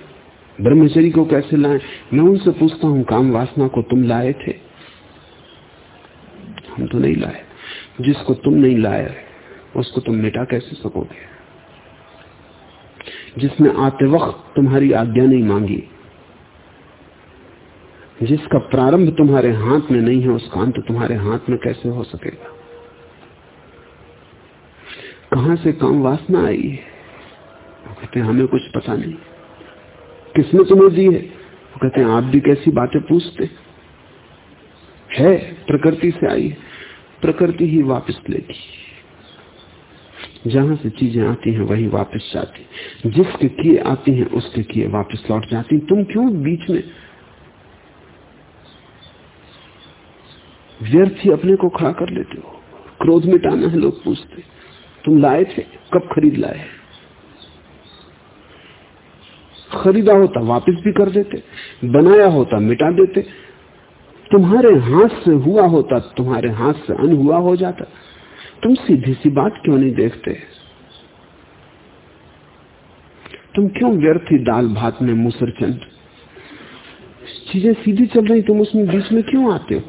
ब्रह्मचरी को कैसे लाए? मैं उनसे पूछता हूँ, काम वासना को तुम लाए थे? हम तो नहीं लाए। जिसको तुम नहीं लाए, उसको तुम मिटा कैसे सकोगे? जिसने आते वक्त तुम्हारी आज्ञा नहीं मांगी जिसका प्रारंभ तुम्हारे हाथ में नहीं है, उसका अंत तुम्हारे हाथ में कैसे हो सकेगा? कहा से काम वासना आई? है वो कहते हैं, हमें कुछ पता नहीं। किसने तुम्हें दी है? वो कहते हैं, आप भी कैसी बातें पूछते? है, प्रकृति से आई प्रकृति ही वापस लेती जहाँ से चीज़ें आती हैं, वही वापस जाती जिसके किए आती हैं, उसके किए वापस लौट जाती तुम क्यों बीच में व्यर्थ ही अपने को खड़ा कर लेते हो। क्रोध मिटाना है, लोग पूछते तुम लाए थे? कब खरीद लाए? खरीदा होता, वापस भी कर देते, बनाया होता, मिटा देते। तुम्हारे हाथ से हुआ होता, तुम्हारे हाथ से अन हुआ हो जाता। तुम सीधी सी बात क्यों नहीं देखते? तुम क्यों व्यर्थ ही दाल भात में मुसर चंद चीज़ें सीधी चल रही, तुम उसमें बीच में क्यों आते हो?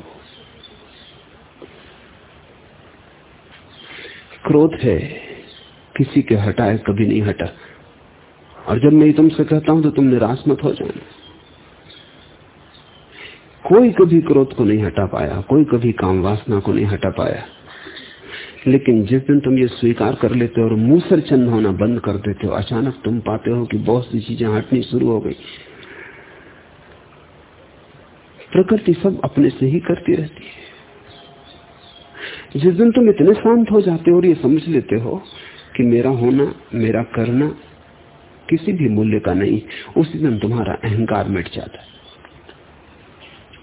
क्रोध है, किसी के हटाए कभी नहीं हटा। और जब मैं तुमसे कहता हूँ तो तुम निराश मत हो जाना। कोई कभी क्रोध को नहीं हटा पाया, कोई कभी काम वासना को नहीं हटा पाया। लेकिन जिस दिन तुम ये स्वीकार कर लेते हो और मूसर चंद होना बंद कर देते हो, अचानक तुम पाते हो कि बहुत सी चीज़ें हटनी शुरू हो गई। प्रकृति सब अपने से ही करती रहती है। जिस दिन तुम इतने शांत हो जाते हो और ये समझ लेते हो कि मेरा होना, मेरा करना किसी भी मूल्य का नहीं, उसी दिन तुम्हारा अहंकार मिट जाता है।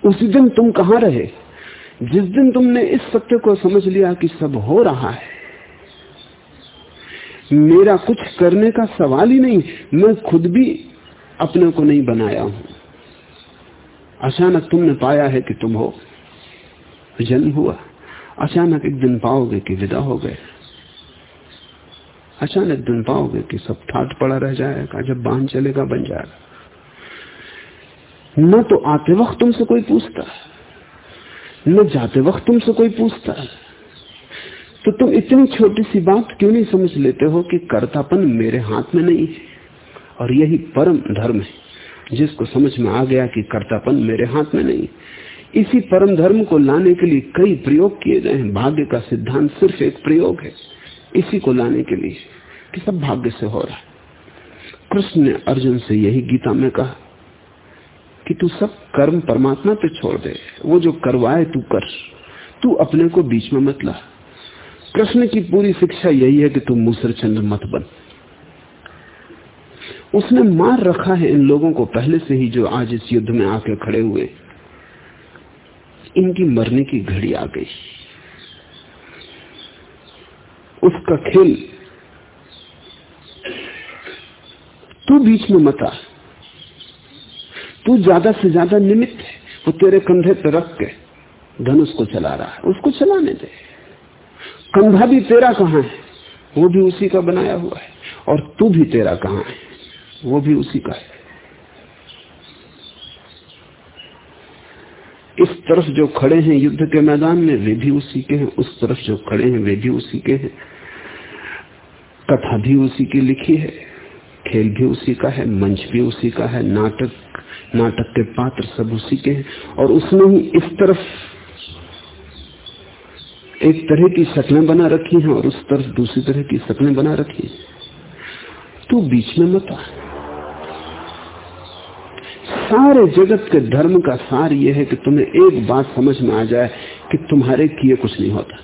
उसी दिन तुम कहाँ रहे? जिस दिन तुमने इस सत्य को समझ लिया कि सब हो रहा है, मेरा कुछ करने का सवाल ही नहीं, मैं खुद भी अपने को नहीं बनाया हूँ। अचानक तुमने पाया है कि तुम हो, जन्म हुआ। अचानक एक दिन पाओगे कि विदा हो गए। अचानक दिन पाओगे कि सब ठाट पड़ा रह जाएगा, जब बाँध चलेगा, बन जाएगा। न तो आते वक्त तुमसे कोई पूछता, न जाते वक्त तुमसे कोई पूछता। तो तुम इतनी छोटी सी बात क्यों नहीं समझ लेते हो कि कर्तापन मेरे हाथ में नहीं है? और यही परम धर्म है, जिसको समझ में आ गया कि कर्तापन मेरे हाथ में नहीं इसी परम धर्म को लाने के लिए कई प्रयोग किए गए हैं। भाग्य का सिद्धांत सिर्फ़ एक प्रयोग है, इसी को लाने के लिए कि सब भाग्य से हो रहा है। कृष्ण ने अर्जुन से यही गीता में कहा कि तू सब कर्म परमात्मा पे छोड़ दे, वो जो करवाए तू कर, तू अपने को बीच में मत ला। कृष्ण की पूरी शिक्षा यही है कि तू मूसर चंद्र मत बन। उसने मार रखा है इन लोगों को पहले से ही जो आज इस युद्ध में आके खड़े हुए इनकी मरने की घड़ी आ गई। उसका खेल, तू बीच में मत तू ज़्यादा से ज़्यादा निमित्त है। वो तेरे कंधे पर रख के धनुष को चला रहा है। उसको चलाने दे। कंधा भी तेरा कहाँ है? वो भी उसी का बनाया हुआ है। और तू भी तेरा कहाँ है? वो भी उसी का है। इस तरफ़ जो खड़े हैं युद्ध के मैदान में, वे भी उसी के हैं। उस तरफ़ जो खड़े हैं, वे भी उसी के हैं। कथा भी उसी की लिखी है, खेल भी उसी का है, मंच भी उसी का है, नाटक नाटक के पात्र सब उसी के हैं। और उसने ही इस तरफ़ एक तरह की शक्लें बना रखी हैं और उस तरफ़ दूसरी तरह की शक्लें बना रखी हैं। तू बीच में मत आ। सारे जगत के धर्म का सार यह है कि तुम्हें एक बात समझ में आ जाए कि तुम्हारे किए कुछ नहीं होता।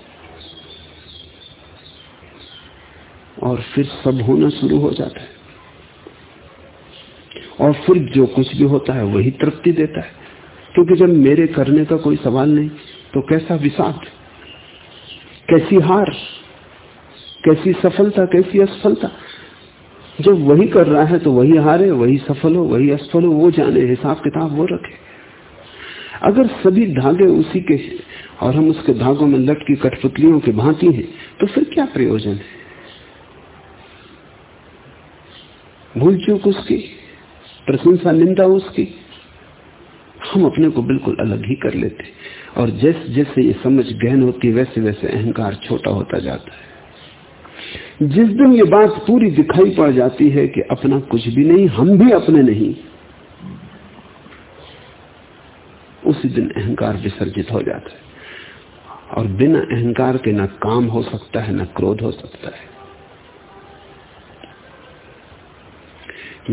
और फिर सब होना शुरू हो जाता है। और फिर जो कुछ भी होता है वही तृप्ति देता है। क्योंकि जब मेरे करने का कोई सवाल नहीं तो कैसा विषाद, कैसी हार, कैसी सफलता, कैसी असफलता जब वही कर रहा है तो वही हारे, वही सफल हो, वही असफल हो, वो जाने, हिसाब किताब वो रखे। अगर सभी धागे उसी के और हम उसके धागों में लटकी कठपुतलियों के भांति हैं तो फिर क्या प्रयोजन है? भूल चूक उसकी, प्रशंसा, निंदा उसकी, हम अपने को बिल्कुल अलग ही कर लेते और जैसे जैसे ये समझ गहन होती वैसे वैसे अहंकार छोटा होता जाता है। जिस दिन ये बात पूरी दिखाई पड़ जाती है कि अपना कुछ भी नहीं, हम भी अपने नहीं, उसी दिन अहंकार विसर्जित हो जाता है। और बिना अहंकार के न काम हो सकता है, न क्रोध हो सकता है।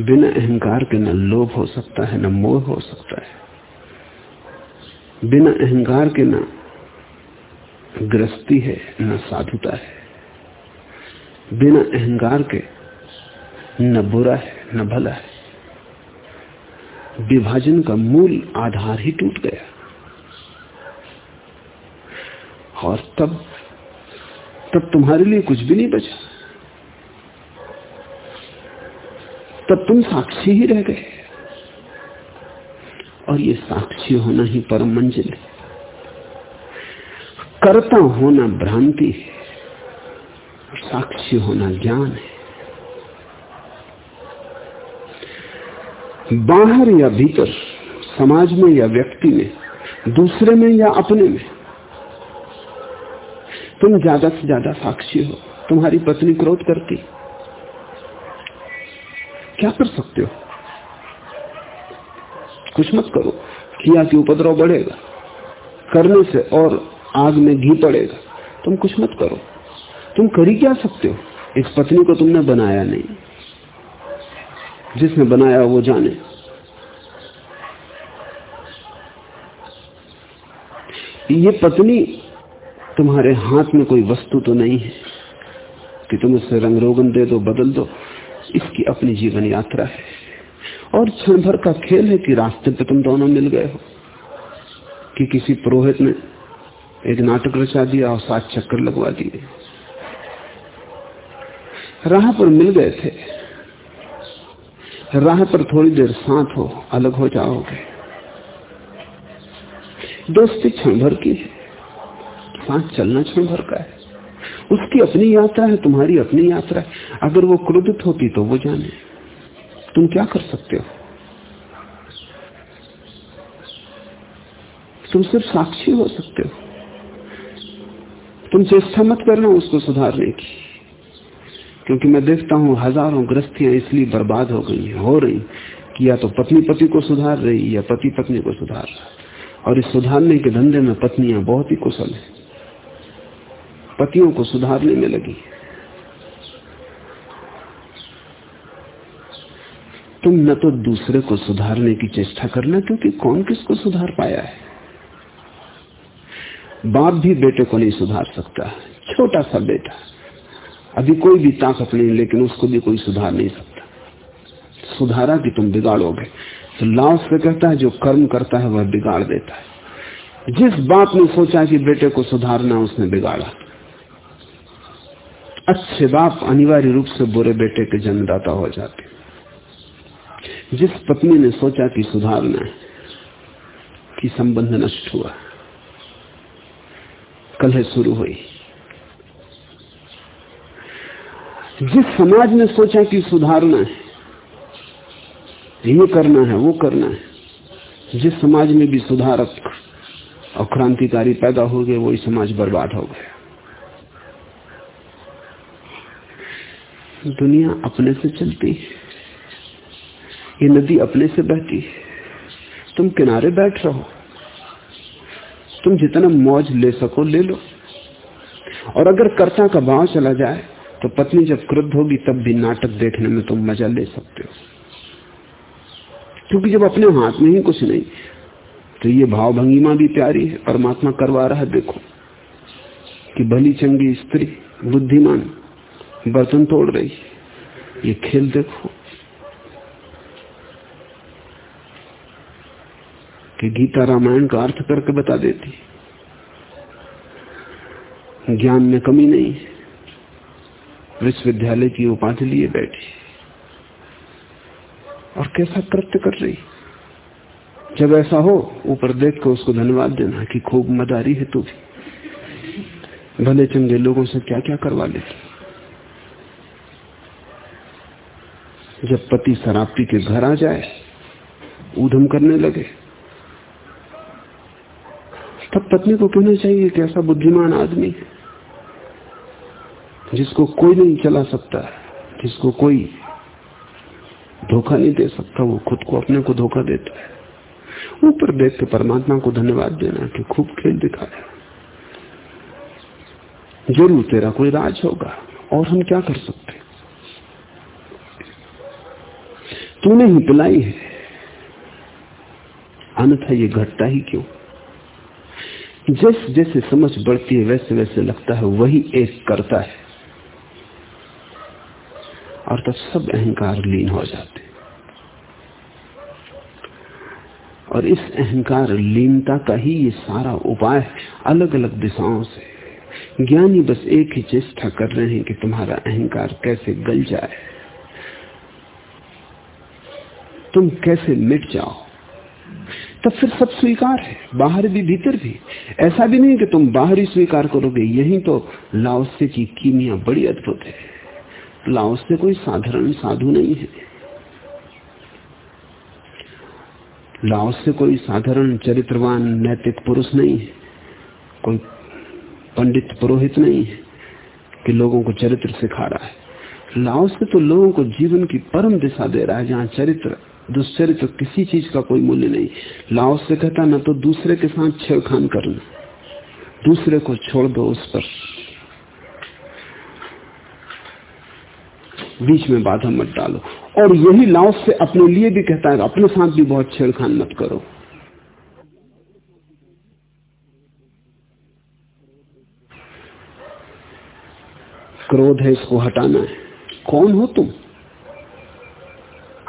बिना अहंकार के ना लोभ हो सकता है, ना मोह हो सकता है। बिना अहंकार के न ग्रस्ती है, न साधुता है। बिना अहंकार के, न बुरा है, न भला है। विभाजन का मूल आधार ही टूट गया। और तब तब तुम्हारे लिए कुछ भी नहीं बचा। तब तुम साक्षी ही रह गए। और ये साक्षी होना ही परम मंजिल है। करता होना भ्रांति है। साक्षी होना ज्ञान है। बाहर या भीतर, समाज में या व्यक्ति में, दूसरे में या अपने में, तुम ज़्यादा से ज़्यादा साक्षी हो, तुम्हारी पत्नी क्रोध करती। क्या कर सकते हो? कुछ मत करो, किया कि उपद्रव बढ़ेगा, करने से और आग में घी पड़ेगा, तुम कुछ मत करो। तुम करी क्या सकते हो? इस पत्नी को तुमने बनाया नहीं। जिसने बनाया वो जाने। ये पत्नी तुम्हारे हाथ में कोई वस्तु तो नहीं है कि तुम उसे रंग रोगन दे दो, बदल दो। इसकी अपनी जीवन यात्रा है। और क्षण भर का खेल है कि रास्ते पे तुम दोनों मिल गए हो। कि किसी पुरोहित ने एक नाटक रचा दिया और सात चक्कर लगवा दिए। राह पर मिल गए थे। राह पर थोड़ी देर साथ हो, अलग हो जाओगे। दोस्ती क्षण भर की है। साथ चलना क्षण भर का है। उसकी अपनी यात्रा है, तुम्हारी अपनी यात्रा है। अगर वो क्रोधित होती तो वो जाने। तुम क्या कर सकते हो? तुम सिर्फ़ साक्षी हो सकते हो। तुम चेष्टा मत करना उसको सुधारने की। क्योंकि मैं देखता हूँ हज़ारों ग्रस्तियाँ इसलिए बर्बाद हो गई हैं, हो रही कि या तो पत्नी पति को सुधार रही या पति पत्नी को सुधार रहा और इस सुधारने के धंधे में पत्नियाँ बहुत ही कुशल है। पतियों को सुधारने में लगी तुम न तो दूसरे को सुधारने की चेष्टा करना, क्योंकि कौन किसको सुधार पाया है? बाप भी बेटे को नहीं सुधार सकता, छोटा सा बेटा। अभी कोई भी ताकत नहीं, लेकिन उसको भी कोई सुधार नहीं सकता। सुधारा कि तुम बिगाड़ोगे। तो लाओ से कहता है, जो कर्म करता है, वह बिगाड़ देता है। जिस बाप ने सोचा कि बेटे को सुधारना, उसने बिगाड़ा। अच्छे बाप अनिवार्य रूप से बुरे बेटे के जन्मदाता हो जाते जिस पत्नी ने सोचा कि सुधारना है, कि संबंध नष्ट हुआ कलह शुरू हुई। जिस समाज ने सोचा कि सुधारना है, ये करना है, वो करना है, जिस समाज में भी सुधारक और क्रांतिकारी पैदा हो गए, वही समाज बर्बाद हो गया। दुनिया अपने से चलती है, ये नदी अपने से बहती है। तुम किनारे बैठ रहो, तुम जितना मौज ले सको ले लो, और अगर कर्ता का भाव चला जाए तो पत्नी जब क्रुद्ध होगी, तब भी नाटक देखने में तुम मज़ा ले सकते हो। क्योंकि जब अपने हाथ में ही कुछ नहीं तो ये भाव भंगिमा भी प्यारी है, परमात्मा करवा रहा है, देखो। कि भली चंगी स्त्री, बुद्धिमान, बर्तन तोड़ रही ये खेल देखो। कि गीता रामायण का अर्थ करके बता देती ज्ञान में कमी नहीं है। विश्वविद्यालय की उपाधि लिए बैठी। और कैसा कृत्य कर रही? जब ऐसा हो, ऊपर देख कर उसको धन्यवाद देना कि खूब मदारी है तू भी। भले चंगे लोगों से क्या क्या करवा लेती। जब पति शराब के घर आ जाए, ऊधम करने लगे, तब पत्नी को कहना चाहिए कि ऐसा बुद्धिमान आदमी है। जिसको कोई नहीं चला सकता, जिसको कोई धोखा नहीं दे सकता, वो खुद को अपने को धोखा देता है। ऊपर देख के परमात्मा को धन्यवाद देना कि खूब खेल दिखाया। ज़रूर तेरा कोई राज होगा और हम क्या कर सकते? तूने ही पिलाई है। अन्यथा ये घटता ही क्यों? जैसे जैसे समझ बढ़ती है, वैसे वैसे लगता है, वही एक करता है। और तब सब अहंकार लीन हो जाते और इस अहंकार लीनता का ही ये सारा उपाय अलग अलग दिशाओं से ज्ञानी बस एक ही चेष्टा कर रहे हैं कि तुम्हारा अहंकार कैसे गल जाए। तुम कैसे मिट जाओ। तब फिर सब स्वीकार है, बाहर भी, भीतर भी। ऐसा भी नहीं कि तुम बाहर ही स्वीकार करोगे, यही तो लाओसे की कीमिया बड़ी अद्भुत है। लाओसे कोई साधारण साधु नहीं है। लाओसे कोई साधारण चरित्रवान, नैतिक पुरुष नहीं है। कोई पंडित पुरोहित नहीं है कि लोगों को चरित्र सिखा रहा है। लाओस से तो लोगों को जीवन की परम दिशा दे रहा है, जहाँ चरित्र, दुष्चरित्र किसी चीज़ का कोई मूल्य नहीं लाओस से कहता ना तो दूसरे के साथ छेड़खान करना दूसरे को छोड़ दो उस पर। बीच में बाधा मत डालो। और यही लाओस से अपने लिए भी कहता है, अपने साथ भी बहुत छेड़खान मत करो। क्रोध है, इसको हटाना है। कौन हो तुम?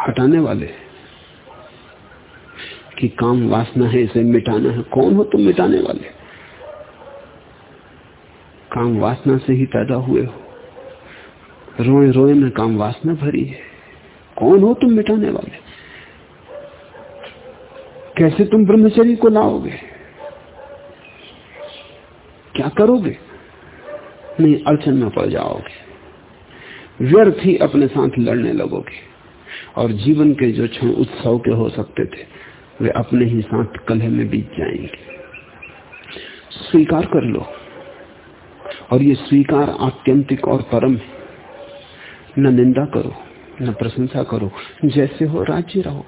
हटाने वाले कि काम वासना है, इसे मिटाना है। कौन हो तुम मिटाने वाले? काम वासना से ही पैदा हुए हो। रोए रोए में काम वासना भरी है। कौन हो तुम मिटाने वाले? कैसे तुम ब्रह्मचरी को लाओगे? क्या करोगे? नहीं, अड़चन में पड़ जाओगे। व्यर्थ ही अपने साथ लड़ने लगोगे। और जीवन के जो क्षण उत्सव के हो सकते थे, वे अपने ही साथ कलह में बीत जाएँगे। स्वीकार कर लो। और ये स्वीकार आत्यंतिक और परम है। न निंदा करो, न प्रशंसा करो, जैसे हो राज्य रहो।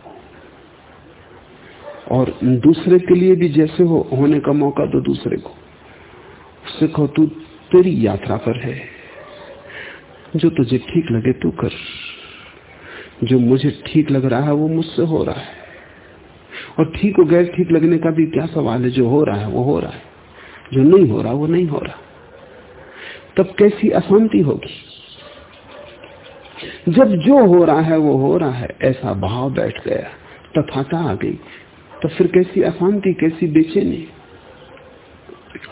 और दूसरे के लिए भी जैसे हो, होने का मौका दो दूसरे को। उससे कहो तू तेरी यात्रा पर है। जो तुझे ठीक लगे, तू कर। जो मुझे ठीक लग रहा है, वो मुझसे हो रहा है। और ठीक और गैर ठीक लगने का भी क्या सवाल है? जो हो रहा है, वो हो रहा है। जो नहीं हो रहा, वो नहीं हो रहा। तब कैसी अशांति होगी? जब जो हो रहा है, वो हो रहा है। ऐसा भाव बैठ गया। तथाता आ गई। तो फिर कैसी अशांति, कैसी बेचैनी?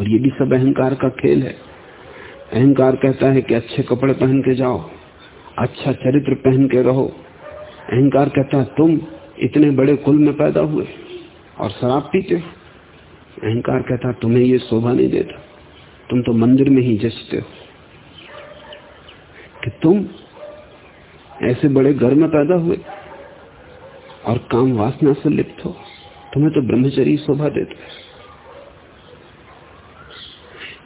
और ये भी सब अहंकार का खेल है। अहंकार कहता है कि अच्छे कपड़े पहन के जाओ अच्छा चरित्र पहन के रहो। अहंकार कहता है, तुम इतने बड़े कुल में पैदा हुए और शराब पीते हो। अहंकार कहता तुम्हें ये शोभा नहीं देता। तुम तो मंदिर में ही जचते हो। कि तुम ऐसे बड़े घर में पैदा हुए। और काम वासना से लिप्त हो। तुम्हें तो ब्रह्मचरी शोभा देता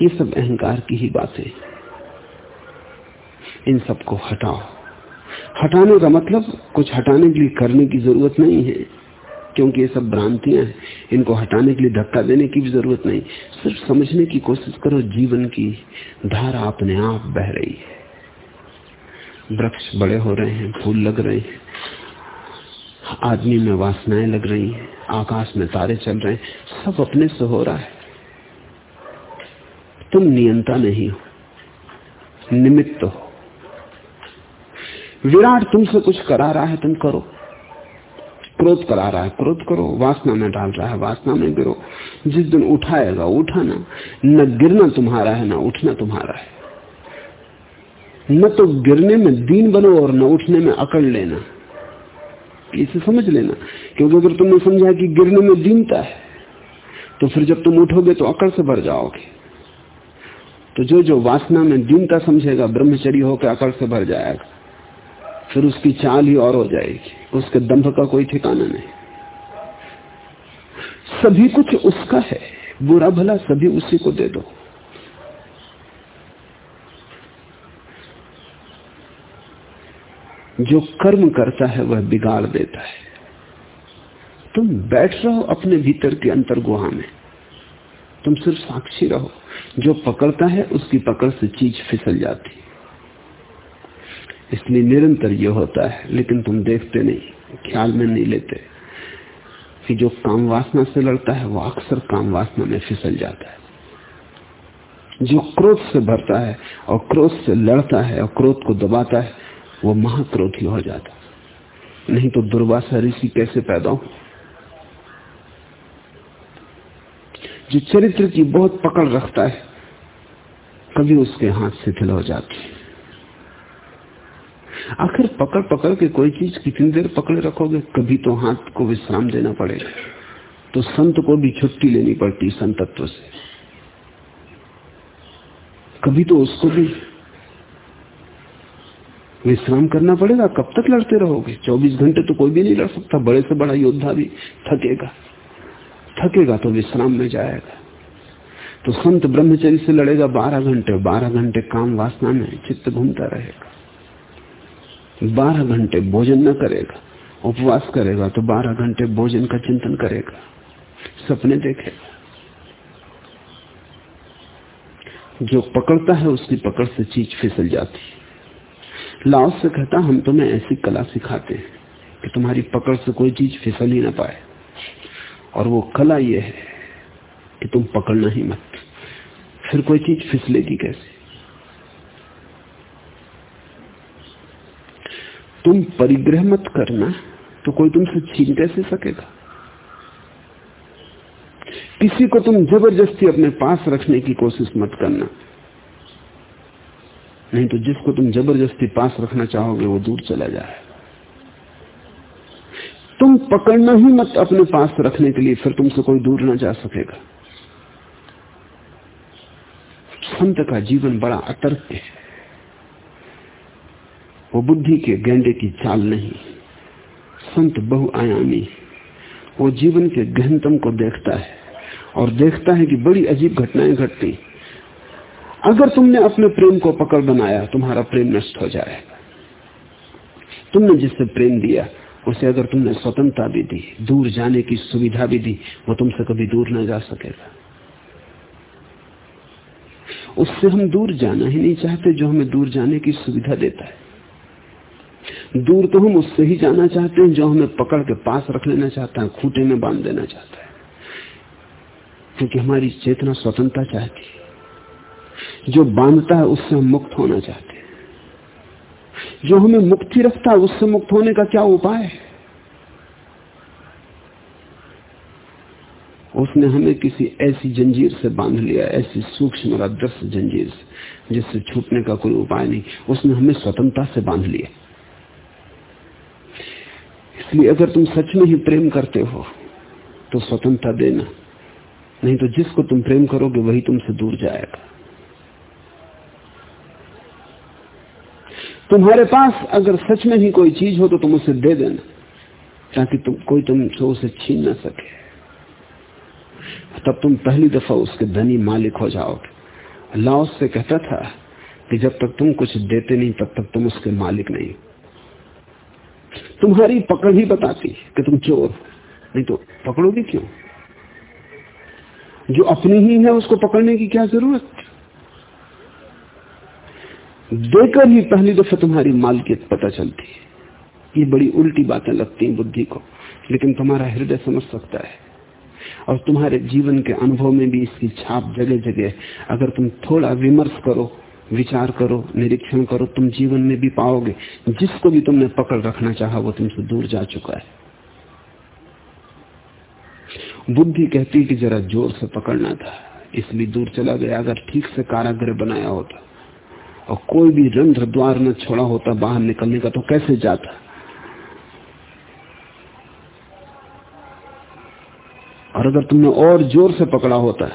ये सब अहंकार की ही बातें। इन सबको हटाओ। हटाने का मतलब कुछ हटाने के लिए करने की ज़रूरत नहीं है। क्योंकि ये सब भ्रांतियाँ हैं। इनको हटाने के लिए धक्का देने की भी ज़रूरत नहीं। सिर्फ़ समझने की कोशिश करो, जीवन की धारा अपने आप बह रही है। वृक्ष बड़े हो रहे हैं, फूल लग रहे हैं। आदमी में वासनाएँ लग रही हैं, आकाश में तारे चल रहे हैं, सब अपने से हो रहा है। तुम नियंता नहीं हो, निमित्त हो। विराट तुमसे कुछ करा रहा है, तुम करो। क्रोध करा रहा है, क्रोध करो। वासना में डाल रहा है, वासना में गिरो। जिस दिन उठाएगा, उठाना। न गिरना तुम्हारा है, ना उठना तुम्हारा है। न तो गिरने में दीन बनो और न उठने में अकड़ लेना। इसे समझ लेना। क्योंकि अगर तुमने समझा कि गिरने में दीनता है तो फिर जब तुम उठोगे तो अकड़ से भर जाओगे। तो जो जो वासना में दीनता समझेगा ब्रह्मचरी होकर अकड़ से भर जाएगा। फिर उसकी चाल ही और हो जाएगी। उसके दंभ का कोई ठिकाना नहीं। सभी कुछ उसका है। बुरा भला सभी उसी को दे दो। जो कर्म करता है वह बिगाड़ देता है। तुम बैठ रहो अपने भीतर के अंतर गुहा में। तुम सिर्फ़ साक्षी रहो। जो पकड़ता है उसकी पकड़ से चीज़ फिसल जाती इसलिए निरंतर यह होता है, लेकिन तुम देखते नहीं, ख्याल में नहीं लेते कि जो काम वासना से लड़ता है, वो अक्सर काम वासना में फिसल जाता है। जो क्रोध से भरता है और क्रोध से लड़ता है और क्रोध को दबाता है वो महाक्रोधी हो जाता नहीं तो दुर्वासा ऋषि कैसे पैदा हो? जो चरित्र की बहुत पकड़ रखता है, कभी उसके हाथ शिथिल हो जाती आखिर पकड़ पकड़ के कोई चीज़ कितनी देर पकड़े रखोगे? कभी तो हाथ को विश्राम देना पड़ेगा। तो संत को भी छुट्टी लेनी पड़ती संतत्व से। कभी तो उसको भी विश्राम करना पड़ेगा? कब तक लड़ते रहोगे? 24 घंटे तो कोई भी नहीं लड़ सकता। बड़े से बड़ा योद्धा भी थकेगा। थकेगा तो विश्राम में जाएगा। तो संत ब्रह्मचर्य से लड़ेगा 12 घंटे। 12 घंटे काम वासना में चित्त घूमता रहेगा। बारह घंटे भोजन न करेगा। उपवास करेगा तो बारह घंटे भोजन का चिंतन करेगा। सपने देखेगा। जो पकड़ता है उसकी पकड़ से चीज़ फिसल जाती है। लाओ से कहता, हम तुम्हें ऐसी कला सिखाते हैं कि तुम्हारी पकड़ से कोई चीज़ फिसल ही ना पाए। और वो कला ये है कि तुम पकड़ना ही मत। फिर कोई चीज़ फिसलेगी कैसे? तुम परिग्रह मत करना तो कोई तुमसे छीन कैसे सकेगा? किसी को तुम ज़बरदस्ती अपने पास रखने की कोशिश मत करना। नहीं तो जिसको तुम ज़बरदस्ती पास रखना चाहोगे वो दूर चला जाए। तुम पकड़ना ही मत अपने पास रखने के लिए, फिर तुमसे कोई दूर ना जा सकेगा। संत का जीवन बड़ा अतर्क है। वो बुद्धि के गेंडे की चाल नहीं, संत बहुआयामी वो जीवन के गहनतम को देखता है और देखता है कि बड़ी अजीब घटनाएँ घटती। अगर तुमने अपने प्रेम को पकड़ बनाया, तुम्हारा प्रेम नष्ट हो जाएगा तुमने जिससे प्रेम दिया, उसे अगर तुमने स्वतंत्रता भी दी, दूर जाने की सुविधा भी दी, वो तुमसे कभी दूर ना जा सकेगा। उससे हम दूर जाना ही नहीं चाहते, जो हमें दूर जाने की सुविधा देता है। दूर तो हम उससे ही जाना चाहते हैं, जो हमें पकड़ के पास रख लेना चाहता है, खूटे में बाँध देना चाहता है। क्योंकि हमारी चेतना स्वतंत्रता चाहती है। जो बांधता है उससे हम मुक्त होना चाहते हैं। जो हमें मुक्ति रखता है उससे मुक्त होने का क्या उपाय है? उसने हमें किसी ऐसी जंजीर से बाँध लिया, ऐसी सूक्ष्म अदृश्य जंजीर से, जिससे छूटने का कोई उपाय नहीं। उसने हमें स्वतंत्रता से बाँध लिया। इसलिए अगर तुम सच में ही प्रेम करते हो तो स्वतंत्रता देना। नहीं तो जिसको तुम प्रेम करोगे, वही तुमसे दूर जाएगा। तुम्हारे पास अगर सच में ही कोई चीज़ हो तो तुम उसे दे देना, ताकि तुम, कोई तुमसे उसे छीन ना सके। तब तुम पहली दफ़ा उसके धनी मालिक हो जाओगे। लाओस से कहता था कि जब तक तुम कुछ देते नहीं, तब तक तुम उसके मालिक नहीं। तुम्हारी पकड़ ही बताती कि तुम चोर, नहीं तो पकड़ोगे क्यों? जो अपनी ही है, उसको पकड़ने की क्या ज़रूरत? देकर ही पहली दफ़ा तुम्हारी मालकियत पता चलती है। ये बड़ी उल्टी बातें लगती हैं बुद्धि को, लेकिन तुम्हारा हृदय समझ सकता है। और तुम्हारे जीवन के अनुभव में भी इसकी छाप जगह जगह अगर तुम थोड़ा विमर्श करो, विचार करो, निरीक्षण करो, तुम जीवन में भी पाओगे। जिसको भी तुमने पकड़ रखना चाहा, वो तुमसे दूर जा चुका है। बुद्धि कहती कि जरा ज़ोर से पकड़ना था, इसलिए दूर चला गया। अगर ठीक से कारागृह बनाया होता और कोई भी रंध्र द्वार न छोड़ा होता बाहर निकलने का तो कैसे जाता? और अगर तुमने और ज़ोर से पकड़ा होता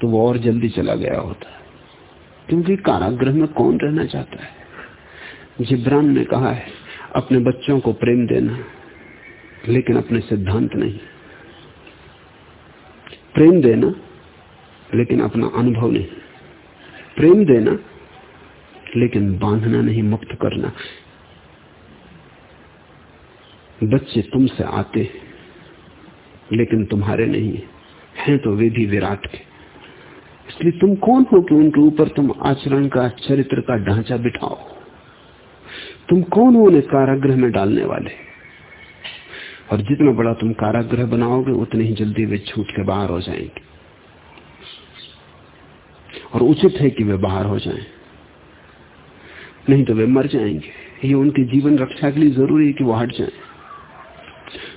तो वो और जल्दी चला गया होता। क्योंकि कारागृह में कौन रहना चाहता है? जिब्रान ने कहा है, अपने बच्चों को प्रेम देना, लेकिन अपने सिद्धांत नहीं। प्रेम देना, लेकिन अपना अनुभव नहीं। प्रेम देना लेकिन बांधना नहीं, मुक्त करना। बच्चे तुमसे आते हैं, लेकिन तुम्हारे नहीं हैं। तो वे भी विराट के। इसलिए तुम कौन हो कि उनके ऊपर तुम आचरण का, चरित्र का ढांचा बिठाओ? तुम कौन हो उन्हें कारागृह में डालने वाले? और जितना बड़ा तुम कारागृह बनाओगे, उतने ही जल्दी वे छूट के बाहर हो जाएँगे। और उचित है कि वे बाहर हो जाएँ। नहीं तो वे मर जाएँगे। ये उनके जीवन रक्षा के लिए ज़रूरी है कि वो हट जाएँ।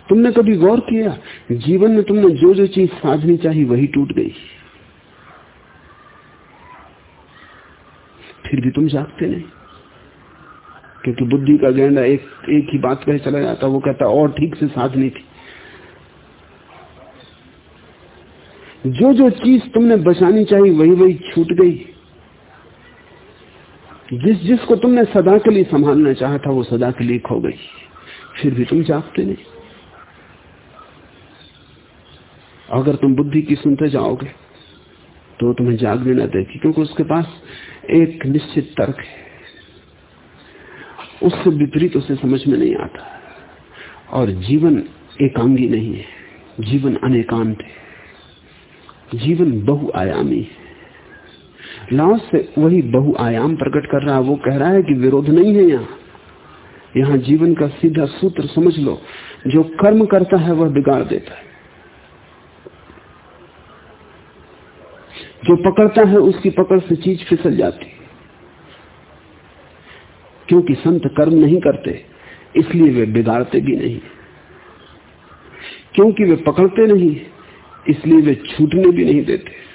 तुमने कभी गौर किया? जीवन में तुमने जो जो चीज़ साधनी चाहिए वही टूट गई। फिर भी तुम जागते नहीं। क्योंकि बुद्धि का गेंडा एक एक ही बात कहे चला जाता, वो कहता, और ठीक से साधनी थी। जो जो चीज़ तुमने बचानी चाहिए वही वही छूट गई। जिस जिसको तुमने सदा के लिए संभालना चाहा था, वो सदा के लिए खो गई। फिर भी तुम जागते नहीं। अगर तुम बुद्धि की सुनते जाओगे तो तुम्हें जागने न देगी, क्योंकि उसके पास एक निश्चित तर्क है। उससे विपरीत उसे समझ में नहीं आता। और जीवन एकांगी नहीं है, जीवन अनेकांत है। जीवन बहुआयामी है। लाओस से वही बहुआयाम प्रकट कर रहा है। वो कह रहा है कि विरोध नहीं है यहाँ। यहाँ जीवन का सीधा सूत्र समझ लो। जो कर्म करता है, वह बिगाड़ देता है। जो पकड़ता है, उसकी पकड़ से चीज़ फिसल जाती क्योंकि संत कर्म नहीं करते, इसलिए वे बिगाड़ते भी नहीं। क्योंकि वे पकड़ते नहीं, इसलिए वे छूटने भी नहीं देते।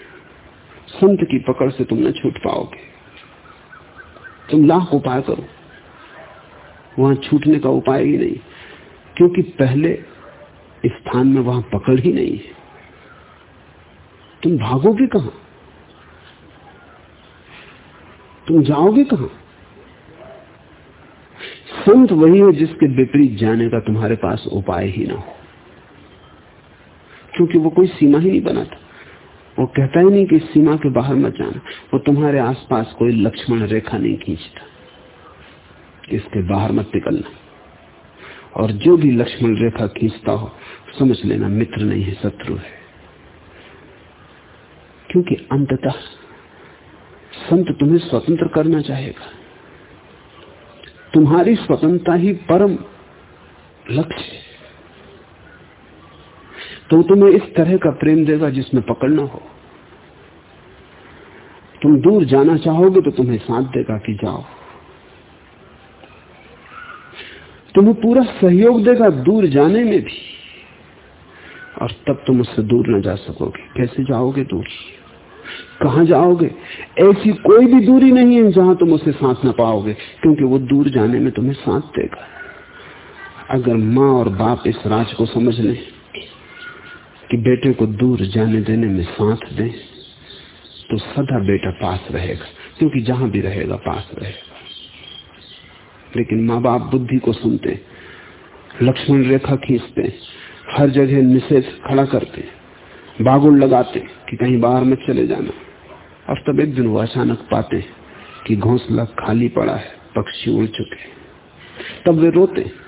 संत की पकड़ से तुम न छूट पाओगे। तुम लाख उपाय करो। वहाँ छूटने का उपाय ही नहीं, क्योंकि पहले स्थान में वहाँ पकड़ ही नहीं है। तुम भागोगे कहाँ? तुम जाओगे कहाँ? संत वही है जिसके विपरीत जाने का तुम्हारे पास उपाय ही ना हो, क्योंकि वो कोई सीमा ही नहीं बनाता वो कहता ही नहीं कि सीमा के बाहर मत जाना। वो तुम्हारे आसपास कोई लक्ष्मण रेखा नहीं खींचता। इसके बाहर मत निकलना। और जो भी लक्ष्मण रेखा खींचता हो, समझ लेना मित्र नहीं है, शत्रु है। क्योंकि अंततः संत तुम्हें स्वतंत्र करना चाहेगा। तुम्हारी स्वतंत्रता ही परम लक्ष्य है। तो तुम्हें इस तरह का प्रेम देगा जिसमें पकड़ना हो। तुम दूर जाना चाहोगे तो तुम्हें साथ देगा कि जाओ। तुम्हें पूरा सहयोग देगा दूर जाने में भी। और तब तुम उससे दूर न जा सकोगे। कैसे जाओगे दूर? कहा जाओगे? ऐसी कोई भी दूरी नहीं है जहाँ तुम उसे सांस न पाओगे, क्योंकि वो दूर जाने में तुम्हें साथ देगा। अगर माँ और बाप इस राज को समझ लें कि बेटे को दूर जाने देने में साथ दें तो सदा बेटा पास रहेगा, क्योंकि जहाँ भी रहेगा, पास रहेगा। लेकिन माँ बाप बुद्धि को सुनते, लक्ष्मण रेखा खींचते, हर जगह निषेध खड़ा करते, बागुल लगाते कि कहीं बाहर मत चले जाना। और तब एक दिन वो अचानक पाते कि घोंसला खाली पड़ा है, पक्षी उड़ चुके तब वे रोते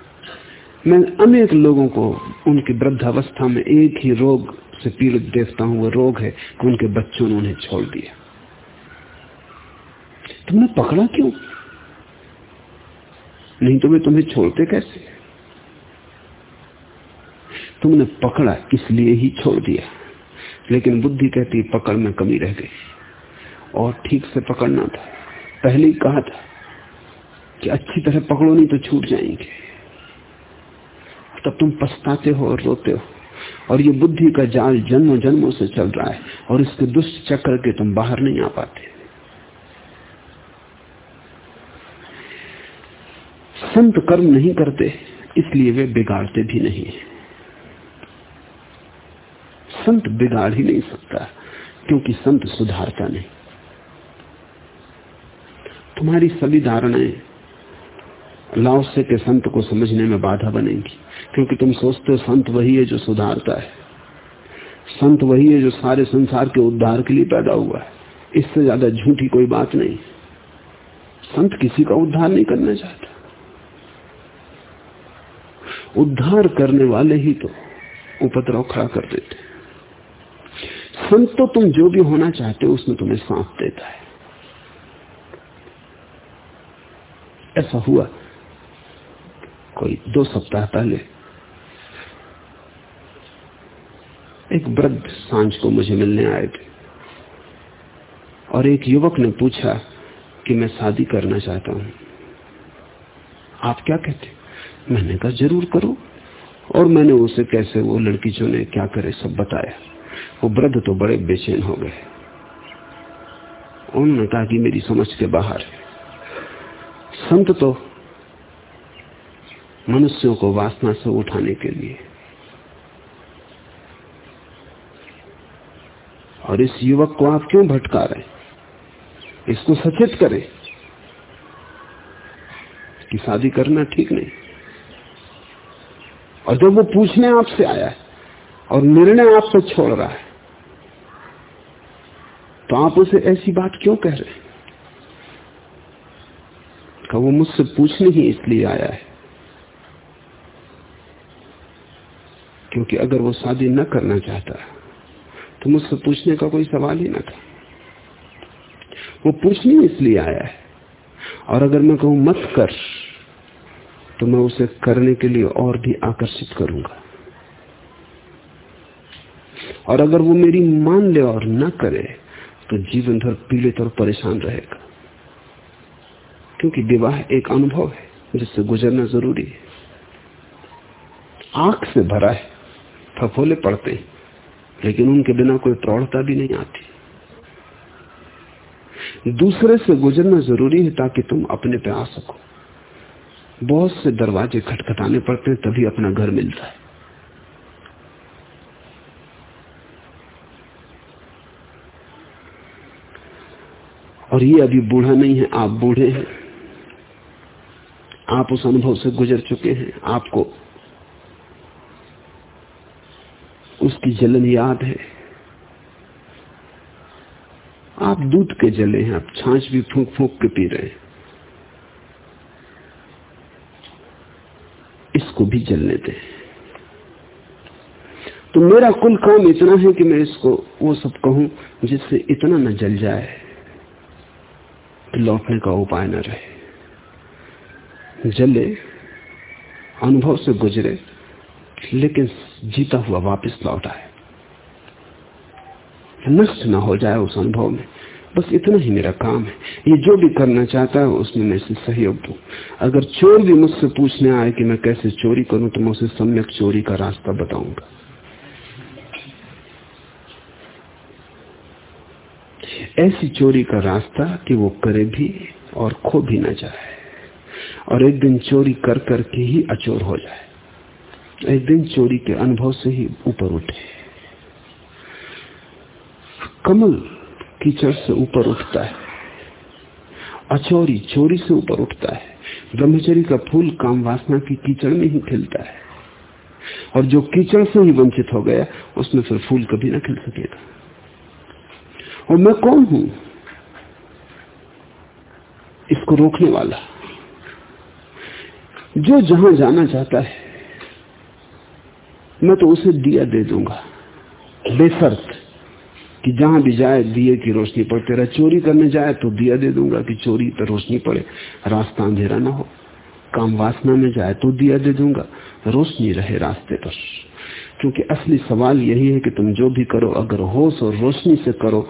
मैं अनेक लोगों को उनकी वृद्धावस्था में एक ही रोग से पीड़ित देखता हूँ, वो रोग है कि उनके बच्चों ने उन्हें छोड़ दिया। तुमने पकड़ा क्यों? नहीं तो वे तुम्हें छोड़ते कैसे? तुमने पकड़ा इसलिए ही छोड़ दिया। लेकिन बुद्धि कहती, पकड़ में कमी रह गई। और ठीक से पकड़ना था। पहले ही कहा था कि अच्छी तरह पकड़ो, नहीं तो छूट जाएँगे। तब तुम पछताते हो और रोते हो। और ये बुद्धि का जाल जन्मों जन्मों से चल रहा है और इसके दुष्ट चक्र के तुम बाहर नहीं आ पाते। संत कर्म नहीं करते, इसलिए वे बिगाड़ते भी नहीं संत बिगाड़ ही नहीं सकता, क्योंकि संत सुधारता नहीं। तुम्हारी सभी धारणाएँ लाओसे के संत को समझने में बाधा बनेगी। क्योंकि तुम सोचते हो संत वही है जो सुधारता है। संत वही है जो सारे संसार के उद्धार के लिए पैदा हुआ है। इससे ज़्यादा झूठी कोई बात नहीं। संत किसी का उद्धार नहीं करना चाहता। उद्धार करने वाले ही तो उपद्रव खड़ा कर देते संत तो तुम जो भी होना चाहते हो, उसमें तुम्हें सांस देता है। ऐसा हुआ कोई दो सप्ताह पहले। एक वृद्ध साँझ को मुझे मिलने आए थे। और एक युवक ने पूछा कि मैं शादी करना चाहता हूँ। आप क्या कहते? मैंने कहा, ज़रूर करो। और मैंने उसे कैसे, वो लड़की जो ने क्या करे सब बताया। वो वृद्ध तो बड़े बेचैन हो गए। उन्होंने कहा कि मेरी समझ के बाहर है। संत तो मनुष्यों को वासना से उठाने के लिए और इस युवक को आप क्यों भटका रहे इसको सचेत करें कि शादी करना ठीक नहीं। और जब वो पूछने आपसे आया है और निर्णय आपसे छोड़ रहा है तो आप उसे ऐसी बात क्यों कह रहे हैं? वो मुझसे पूछने ही इसलिए आया है क्योंकि अगर वो शादी न करना चाहता तो मुझसे पूछने का कोई सवाल ही ना था। वो पूछने इसलिए आया है। और अगर मैं कहूँ, मत कर तो मैं उसे करने के लिए और भी आकर्षित करूँगा। और अगर वो मेरी मान ले और न करे तो जीवन भर पीड़ित और परेशान रहेगा। क्योंकि विवाह एक अनुभव है, जिससे गुजरना ज़रूरी है। आँख से भरा है, फफोले पड़ते हैं। लेकिन उनके बिना कोई प्रौढ़ता भी नहीं आती। दूसरे से गुजरना ज़रूरी है ताकि तुम अपने पे आ सको। बहुत से दरवाजे खटखटाने पड़ते हैं, तभी अपना घर मिलता है। और ये अभी बूढ़ा नहीं है, आप बूढ़े हैं। आप उस अनुभव से गुजर चुके हैं, आपको उसकी जलन याद है। आप दूध के जले हैं, आप छाछ भी फूक फूक के पी रहे हैं। इसको भी जलने दें तो मेरा कुल काम इतना है कि मैं इसको, वो सब कहूँ, जिससे इतना न जल जाए कि लौटने का उपाय न रहे। जले, अनुभव से गुजरे। लेकिन जीता हुआ वापस लौट आए। नष्ट ना हो जाए उस अनुभव में। बस इतना ही मेरा काम है। ये जो भी करना चाहता है उसमें मैं इसे सहयोग दू। अगर चोर भी मुझसे पूछने आए कि मैं कैसे चोरी करूँ तो मैं उसे सम्यक चोरी का रास्ता बताऊँगा। ऐसी चोरी का रास्ता कि वो करे भी और खो भी ना जाए। और एक दिन चोरी कर करके ही अचोर हो जाए। एक दिन चोरी के अनुभव से ही ऊपर उठे। कमल कीचड़ से ऊपर उठता है। अचोरी चोरी से ऊपर उठता है। ब्रह्मचरी का फूल काम वासना की कीचड़ में ही खिलता है। और जो कीचड़ से ही वंचित हो गया, उसमें फिर फूल कभी ना खिल सकेगा। और मैं कौन हूँ? इसको रोकने वाला। जो जहाँ जाना चाहता है मैं तो उसे दिया दे दूँगा। बेसर्त कि जहाँ भी जाए, दिए की रोशनी पड़ते रहे चोरी करने जाए तो दिया दे दूँगा कि चोरी पर रोशनी पड़े। रास्ता अंधेरा ना हो। काम वासना में जाए तो दिया दे दूँगा। रोशनी रहे रास्ते पर। क्योंकि असली सवाल यही है कि तुम जो भी करो, अगर होश और रोशनी से करो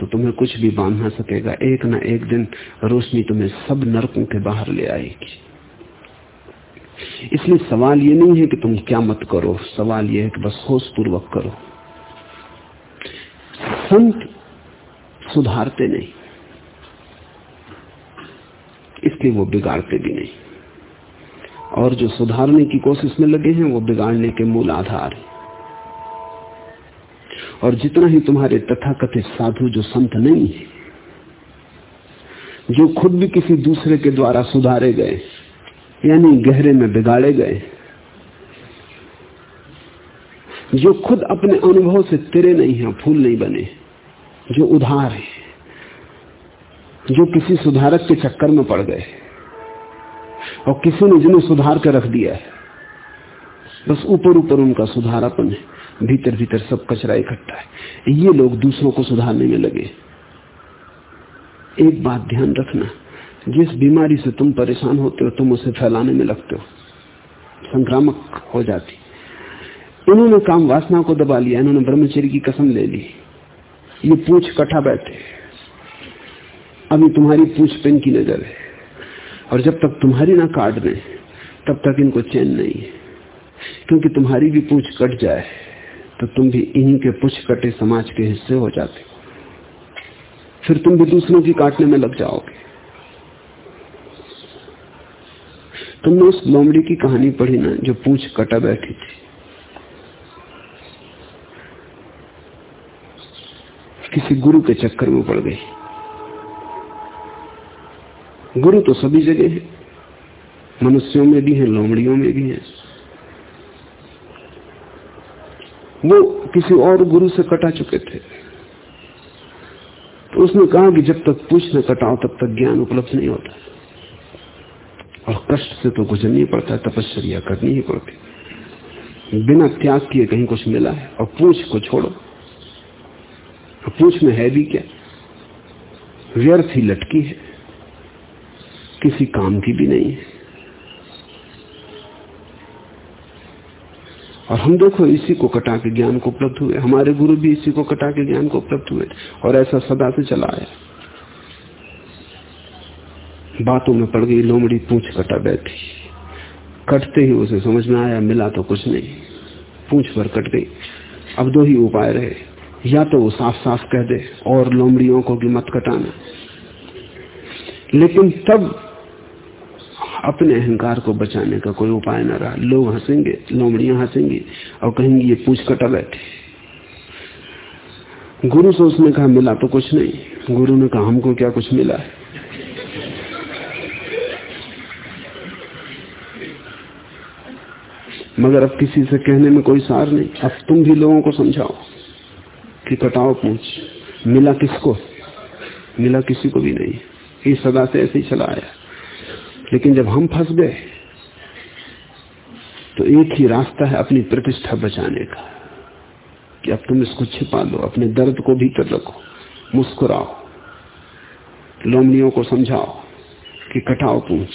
तो तुम्हें कुछ भी बाँध ना सकेगा। एक ना एक दिन रोशनी तुम्हें सब नरकों के बाहर ले आएगी। इसलिए सवाल ये नहीं है कि तुम क्या मत करो, सवाल ये है कि बस होश पूर्वक करो। संत सुधारते नहीं, इसलिए वो बिगाड़ते भी नहीं। और जो सुधारने की कोशिश में लगे हैं, वो बिगाड़ने के मूल आधार है। और जितना ही तुम्हारे तथाकथित साधु जो संत नहीं है, जो खुद भी किसी दूसरे के द्वारा सुधारे गए यानी गहरे में बिगाड़े गए। जो खुद अपने अनुभव से तिरे नहीं है, फूल नहीं बने, जो उधार है, जो किसी सुधारक के चक्कर में पड़ गए, और किसी ने जिन्हें सुधार कर रख दिया है, बस ऊपर ऊपर उनका सुधारापन है, भीतर भीतर सब कचरा इकट्ठा है। ये लोग दूसरों को सुधारने में लगे। एक बात ध्यान रखना जिस बीमारी से तुम परेशान होते हो, तुम उसे फैलाने में लगते हो। संक्रामक हो जाती। इन्होंने काम वासना को दबा लिया, इन्होंने ब्रह्मचर्य की कसम ले ली। ये पूछ कटा बैठे अभी तुम्हारी पूछ पेन की नज़र है। और जब तक तुम्हारी ना काट दें, तब तक इनको चैन नहीं है। क्योंकि तुम्हारी भी पूछ कट जाए तो तुम भी इन्हीं के पुछ कटे समाज के हिस्से हो जाते हो। फिर तुम भी दूसरों की काटने में लग जाओगे। तुमने उस लोमड़ी की कहानी पढ़ी ना, जो पूछ कटा बैठी थी। किसी गुरु के चक्कर में पड़ गई। गुरु तो सभी जगह है, मनुष्यों में भी है, लोमड़ियों में भी है। वो किसी और गुरु से कटा चुके थे। तो उसने कहा कि जब तक पूछ न कटाओ, तब तक ज्ञान उपलब्ध नहीं होता। और कष्ट से तो गुजरनी पड़ता है तपस्या करनी ही पड़ती। बिना त्याग किए कहीं कुछ मिला है, और पूछ को छोड़ो। पूछ में है भी क्या? व्यर्थ ही लटकी है। किसी काम की भी नहीं है। और हम देखो, इसी को कटा के ज्ञान को उपलब्ध हुए। हमारे गुरु भी इसी को कटा के ज्ञान को उपलब्ध हुए और ऐसा सदा से चला आया। बातों में पड़ गई, लोमड़ी पूछ कटा बैठी। कटते ही उसे समझ में आया, मिला तो कुछ नहीं। पूछ पर कट गई। अब दो ही उपाय रहे। या तो वो साफ़ साफ़ कह दे और लोमड़ियों को भी मत कटाना। लेकिन तब अपने अहंकार को बचाने का कोई उपाय न रहा। लोग हंसेंगे, लोमड़ियाँ हंसेंगी और कहेंगी, ये पूछ कटा बैठे। गुरु से उसने कहा, मिला तो कुछ नहीं। गुरु ने कहा, हमको क्या कुछ मिला है? मगर अब किसी से कहने में कोई सार नहीं। अब तुम भी लोगों को समझाओ कि कटाओ पूछ मिला किसको? मिला किसी को भी नहीं। ये सदा से ऐसे ही चला आया। लेकिन जब हम फंस गए तो एक ही रास्ता है अपनी प्रतिष्ठा बचाने का। कि अब तुम इसको छिपा लो अपने दर्द को भीतर रखो, मुस्कुराओ, लोमड़ियों को समझाओ कि कटाओ पूछ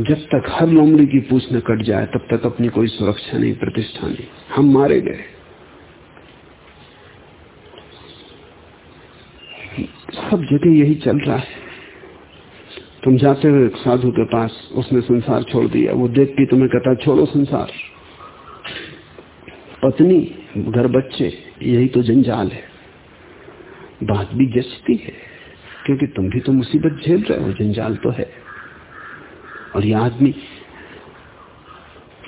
जब तक हर लोमड़ी की पूछ न कट जाए, तब तक अपनी कोई सुरक्षा नहीं, प्रतिष्ठा नहीं। हम मारे गए। सब जगह यही चल रहा है। तुम जाते हो एक साधु के पास, उसने संसार छोड़ दिया। वो देख के तुम्हें कहता, छोड़ो संसार। पत्नी, घर बच्चे, यही तो जंजाल है। बात भी जचती है, क्योंकि तुम भी तो मुसीबत झेल रहे हो, जंजाल तो है। और ये आदमी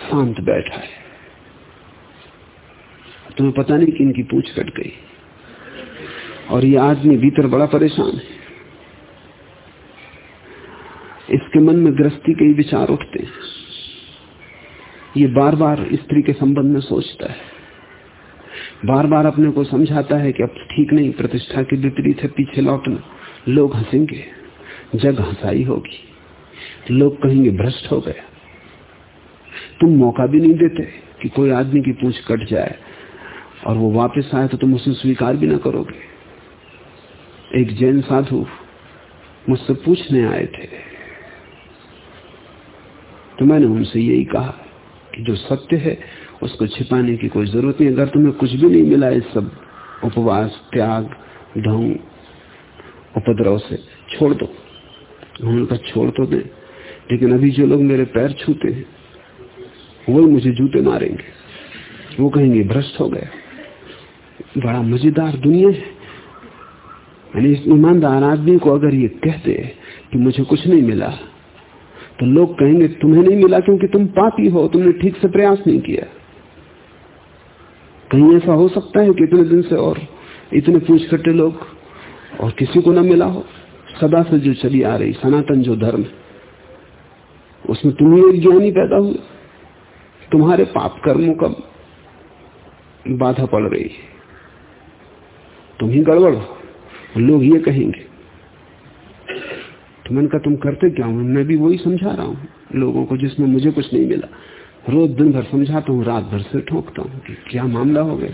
शांत बैठा है। तुम्हें पता नहीं कि इनकी पूछ कट गई। और ये आदमी भीतर बड़ा परेशान है। इसके मन में गृहस्थी के विचार उठते हैं। ये बार बार स्त्री के संबंध में सोचता है। बार बार अपने को समझाता है कि अब ठीक नहीं, प्रतिष्ठा के विपरीत है, पीछे लौटना। लोग हंसेंगे, जग हंसाई होगी। लोग कहेंगे, भ्रष्ट हो गया तुम मौका भी नहीं देते कि कोई आदमी की पूछ कट जाए और वो वापस आए तो तुम उसे स्वीकार भी ना करोगे। एक जैन साधु मुझसे पूछने आए थे। तो मैंने उनसे यही कहा कि जो सत्य है, उसको छिपाने की कोई ज़रूरत नहीं। अगर तुम्हें कुछ भी नहीं मिला इस सब उपवास, त्याग, ढंग, उपद्रव से, छोड़ दो। उन्होंने कहा, छोड़ तो दे। लेकिन अभी जो लोग मेरे पैर छूते हैं, वही मुझे जूते मारेंगे। वो कहेंगे, भ्रष्ट हो गया बड़ा मज़ेदार दुनिया है। यानी ईमानदार आदमी को अगर ये कह दे कि मुझे कुछ नहीं मिला तो लोग कहेंगे, तुम्हें नहीं मिला क्योंकि तुम पापी हो, तुमने ठीक से प्रयास नहीं किया। कहीं ऐसा हो सकता है कि इतने दिन से और इतने पूछ कटे लोग और किसी को ना मिला हो? सदा से जो चली आ रही, सनातन जो धर्म उसमें तुम ही ज्ञानी पैदा हुए। तुम्हारे पाप कर्मों का बाधा पड़ रही है। तुम ही गड़बड़ हो। लोग ये कहेंगे तो मैंने कहा, तुम करते क्या हूँ? मैं भी वही समझा रहा हूँ लोगों को जिसमें मुझे कुछ नहीं मिला। रोज दिन भर समझाता हूँ, रात भर से ठोकता हूँ कि क्या मामला हो गया।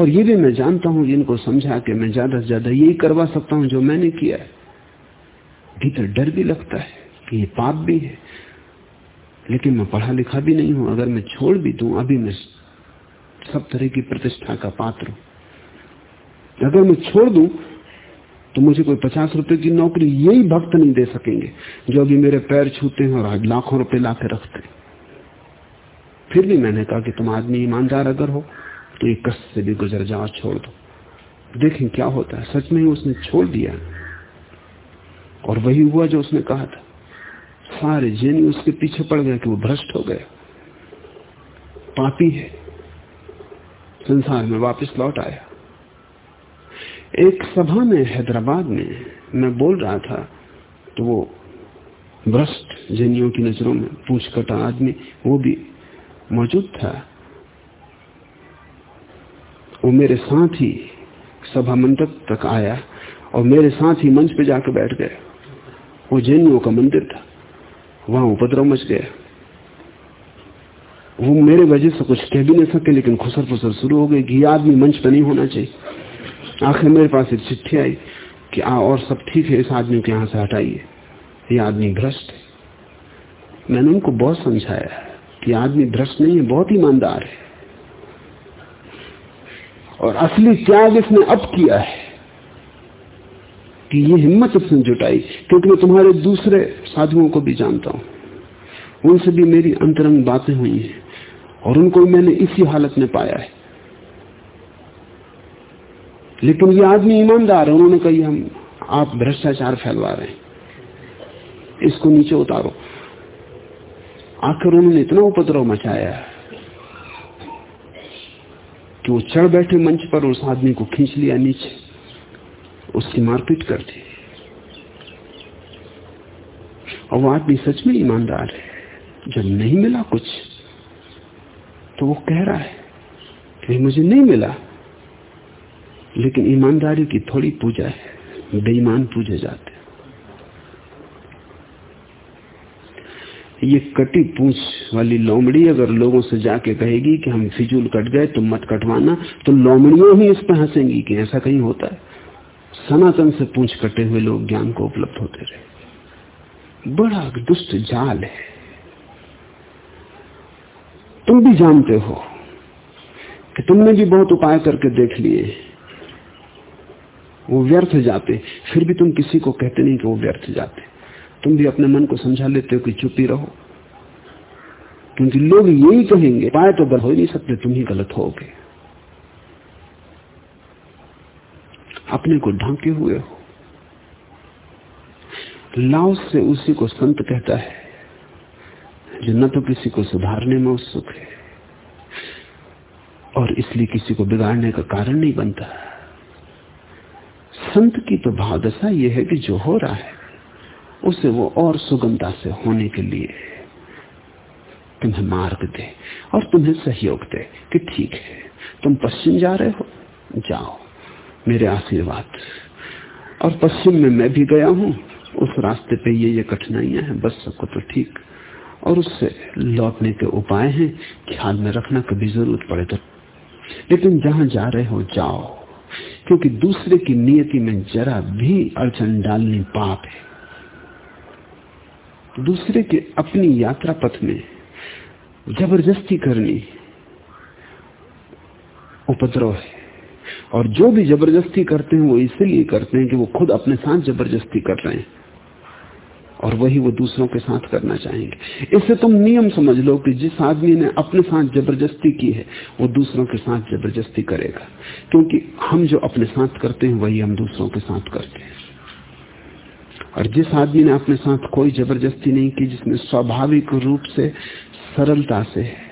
और ये भी मैं जानता हूँ जिनको समझा के मैं ज़्यादा से ज़्यादा यही करवा सकता हूँ जो मैंने किया है। भीतर डर भी लगता है। कि ये पाप भी है। लेकिन मैं पढ़ा लिखा भी नहीं हूँ। अगर मैं छोड़ भी दू, अभी मैं सब तरह की प्रतिष्ठा का पात्र हूँ। अगर मैं छोड़ दू तो मुझे कोई पचास रुपए की नौकरी यही भक्त नहीं दे सकेंगे, जो अभी मेरे पैर छूते हैं और आज लाखों रुपए ला के रखते फिर भी मैंने कहा कि तुम आदमी ईमानदार अगर हो तो ये कष्ट से भी गुजर जाओ, छोड़ दो। देखें क्या होता है। सच में ही उसने छोड़ दिया। और वही हुआ जो उसने कहा था। सारे जैनी उसके पीछे पड़ गए कि वो भ्रष्ट हो गया पापी है। संसार में वापस लौट आया। एक सभा में हैदराबाद में मैं बोल रहा था तो वो भ्रष्ट जैनियों की नज़रों में पूछ कटा आदमी, वो भी मौजूद था। वो मेरे साथ ही सभा मंडप तक आया और मेरे साथ ही मंच पे जाकर बैठ गया वो जैनियों का मंदिर था। वहाँ उपद्रव मच गया। वो मेरे वजह से कुछ कह भी नहीं सके, लेकिन खुसर फुसर शुरू हो गई। कि आदमी मंच पर नहीं होना चाहिए। आखिर मेरे पास एक चिट्ठी आई कि आ, और सब ठीक है, इस आदमी को यहाँ से हटाइए। ये आदमी भ्रष्ट है। मैंने उनको बहुत समझाया कि आदमी भ्रष्ट नहीं है, बहुत ईमानदार है। और असली त्याग इसने अब किया है। कि ये हिम्मत उसने जुटाई, क्योंकि मैं तुम्हारे दूसरे साधुओं को भी जानता हूँ। उनसे भी मेरी अंतरंग बातें हुई हैं, और उनको मैंने इसी हालत में पाया है। लेकिन ये आदमी ईमानदार है, उन्होंने कही, हम, आप भ्रष्टाचार फैलवा रहे हैं। इसको नीचे उतारो। आखिर उन्होंने इतना उपद्रव मचाया कि वो चढ़ बैठे मंच पर उस आदमी को खींच लिया नीचे। उसकी मारपीट कर दी। और वो आदमी सच में ईमानदार है। जब नहीं मिला कुछ तो वो कह रहा है कि मुझे नहीं मिला। लेकिन ईमानदारी की थोड़ी पूजा है, बेईमान पूजे जाते ये कटी पूछ वाली लोमड़ी अगर लोगों से जाके कहेगी कि हम फिजूल कट गए, तुम मत कटवाना तो लोमड़ियों ही इस पर हंसेंगी कि ऐसा कहीं होता है। सनातन से पूछ कटे हुए लोग ज्ञान को उपलब्ध होते रहे। बड़ा दुष्ट जाल है। तुम भी जानते हो कि तुमने भी बहुत उपाय करके देख लिए। वो व्यर्थ जाते। फिर भी तुम किसी को कहते नहीं कि वो व्यर्थ जाते। तुम भी अपने मन को समझा लेते हो कि चुपी रहो। क्योंकि लोग यही कहेंगे, उपाय तो गलत हो ही नहीं सकते, तुम ही गलत होगे। अपने को ढांके हुए हो। लाओ से उसी को संत कहता है, जो न तो किसी को सुधारने में उत्सुक है, और इसलिए किसी को बिगाड़ने का कारण नहीं बनता। संत की तो भावदशा यह है कि जो हो रहा है, उसे वो और सुगमता से होने के लिए तुम्हें मार्ग दे, और तुम्हें सहयोग दे कि ठीक है, तुम पश्चिम जा रहे हो, जाओ। मेरे आशीर्वाद। और पश्चिम में मैं भी गया हूँ। उस रास्ते पे ये ये कठिनाइयाँ हैं, बस सबको तो ठीक। और उससे लौटने के उपाय हैं, ख्याल में रखना कभी ज़रूरत पड़े तो। लेकिन जहाँ जा रहे हो, जाओ। क्योंकि दूसरे की नियति में जरा भी अड़चन डालनी पाप है। दूसरे के अपनी यात्रा पथ में ज़बरदस्ती करनी उपद्रव है। और जो भी ज़बरदस्ती करते हैं, वो इसलिए करते हैं कि वो खुद अपने साथ ज़बरदस्ती कर रहे हैं। और वही वो दूसरों के साथ करना चाहेंगे। इससे तुम नियम समझ लो कि जिस आदमी ने अपने साथ ज़बरदस्ती की है, वो दूसरों के साथ ज़बरदस्ती करेगा। क्योंकि हम जो अपने साथ करते हैं, वही हम दूसरों के साथ करते हैं। और जिस आदमी ने अपने साथ कोई ज़बरदस्ती नहीं की, जिसने स्वाभाविक रूप से सरलता से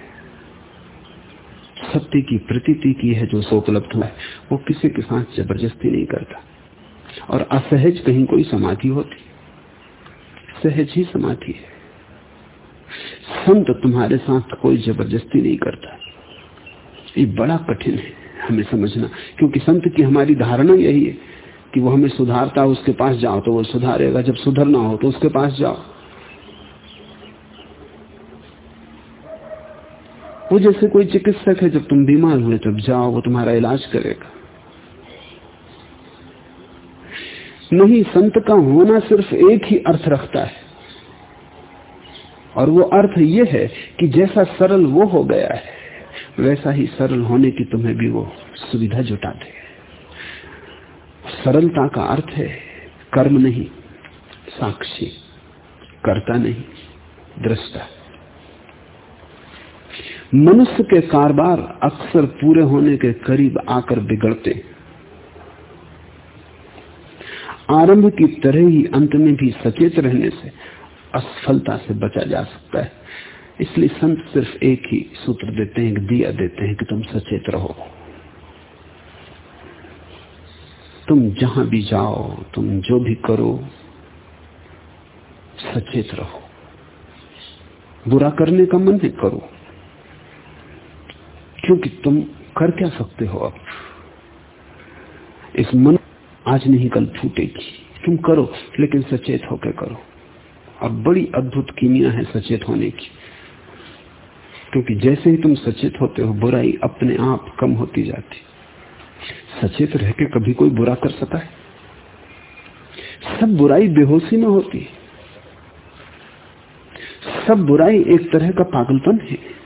सत्य की, प्रतीति की है जो सो उपलब्ध हुआ है, वो किसी के साथ ज़बरदस्ती नहीं करता। और असहज कहीं कोई समाधि होती। सहज ही समाधि है। संत तुम्हारे साथ कोई ज़बरदस्ती नहीं करता। ये बड़ा कठिन है हमें समझना, क्योंकि संत की हमारी धारणा यही है कि वो हमें सुधारता, उसके पास जाओ तो वो सुधारेगा, जब सुधरना हो तो उसके पास जाओ। वो जैसे कोई चिकित्सक है, जब तुम बीमार हुए तब जाओ, वो तुम्हारा इलाज करेगा। नहीं, संत का होना सिर्फ़ एक ही अर्थ रखता है। और वो अर्थ ये है कि जैसा सरल वो हो गया है, वैसा ही सरल होने की तुम्हें भी वो सुविधा जुटा दे सरलता का अर्थ है कर्म नहीं, साक्षी, करता नहीं, दृष्टा। मनुष्य के कारोबार अक्सर पूरे होने के करीब आकर बिगड़ते आरंभ की तरह ही अंत में भी सचेत रहने से असफलता से बचा जा सकता है। इसलिए संत सिर्फ़ एक ही सूत्र देते हैं दिया देते हैं कि तुम सचेत रहो। तुम जहाँ भी जाओ, तुम जो भी करो, सचेत रहो। बुरा करने का मन नहीं करो। क्योंकि तुम कर क्या सकते हो अब? इस मन आज नहीं, कल फूटेगी तुम करो, लेकिन सचेत होकर करो। और बड़ी अद्भुत कीमिया है सचेत होने की। क्योंकि जैसे ही तुम सचेत होते हो, बुराई अपने आप कम होती जाती। सचेत रह के कभी कोई बुरा कर सकता है? सब बुराई बेहोशी में होती है। सब बुराई एक तरह का पागलपन है।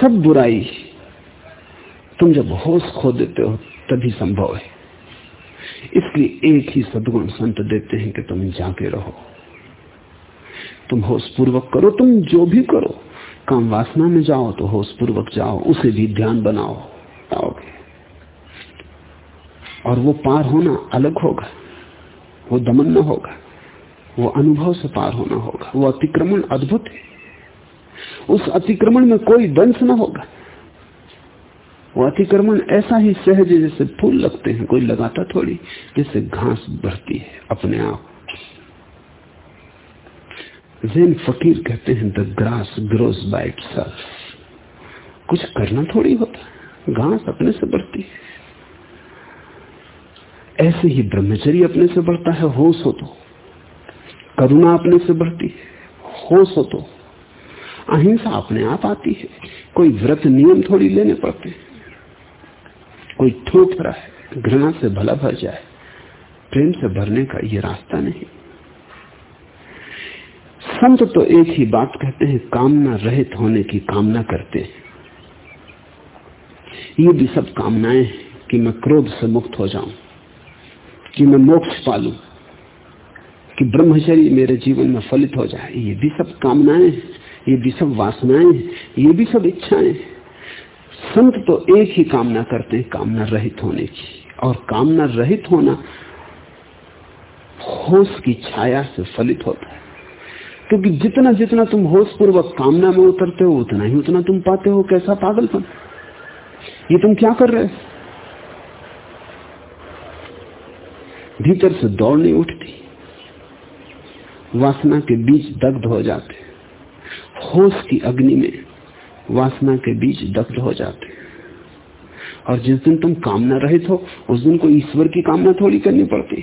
सब बुराई। तुम जब होश खो देते हो, तभी संभव है। इसलिए एक ही सदगुण संत देते हैं कि तुम जाके रहो। तुम होश पूर्वक करो, तुम जो भी करो। काम वासना में जाओ तो होश पूर्वक जाओ, उसे भी ध्यान बनाओ, आओगे। और वो पार होना अलग होगा। वो दमन न होगा। वो अनुभव से पार होना होगा। वो अतिक्रमण अद्भुत है। उस अतिक्रमण में कोई दंश न होगा। वो अतिक्रमण ऐसा ही सहज है जैसे फूल लगते हैं, कोई लगाता थोड़ी, जैसे घास बढ़ती है अपने आप। जैन फकीर कहते हैं the grass grows by it कुछ करना थोड़ी होता घास अपने से बढ़ती है। ऐसे ही ब्रह्मचर्य अपने से बढ़ता है, होश हो तो। करुणा अपने से बढ़ती है, होश हो तो। अहिंसा अपने आप आती है। कोई व्रत नियम थोड़ी लेने पड़ते कोई ठोक रहा है, घृणा से भला भर जाए, प्रेम से भरने का ये रास्ता नहीं। संत तो एक ही बात कहते हैं, कामना रहित होने की कामना करते हैं। ये भी सब कामनाएँ कि मैं क्रोध से मुक्त हो जाऊँ, कि मैं मोक्ष पालू, कि ब्रह्मचर्य मेरे जीवन में फलित हो जाए। ये भी सब कामनाएँ ये भी सब वासनाएँ ये भी सब इच्छाएँ संत तो एक ही कामना करते हैं, कामना रहित होने की। और कामना रहित होना होश की छाया से फलित होता है। क्योंकि जितना जितना तुम होश पूर्वक कामना में उतरते हो, उतना ही उतना तुम पाते हो, कैसा पागलपन। ये तुम क्या कर रहे हो? भीतर से दौड़ नहीं उठती। वासना के बीच दग्ध हो जाते होश की अग्नि में वासना के बीज दग्ध हो जाते हैं। और जिस दिन तुम कामना रहित हो, उस दिन को ईश्वर की कामना थोड़ी करनी पड़ती,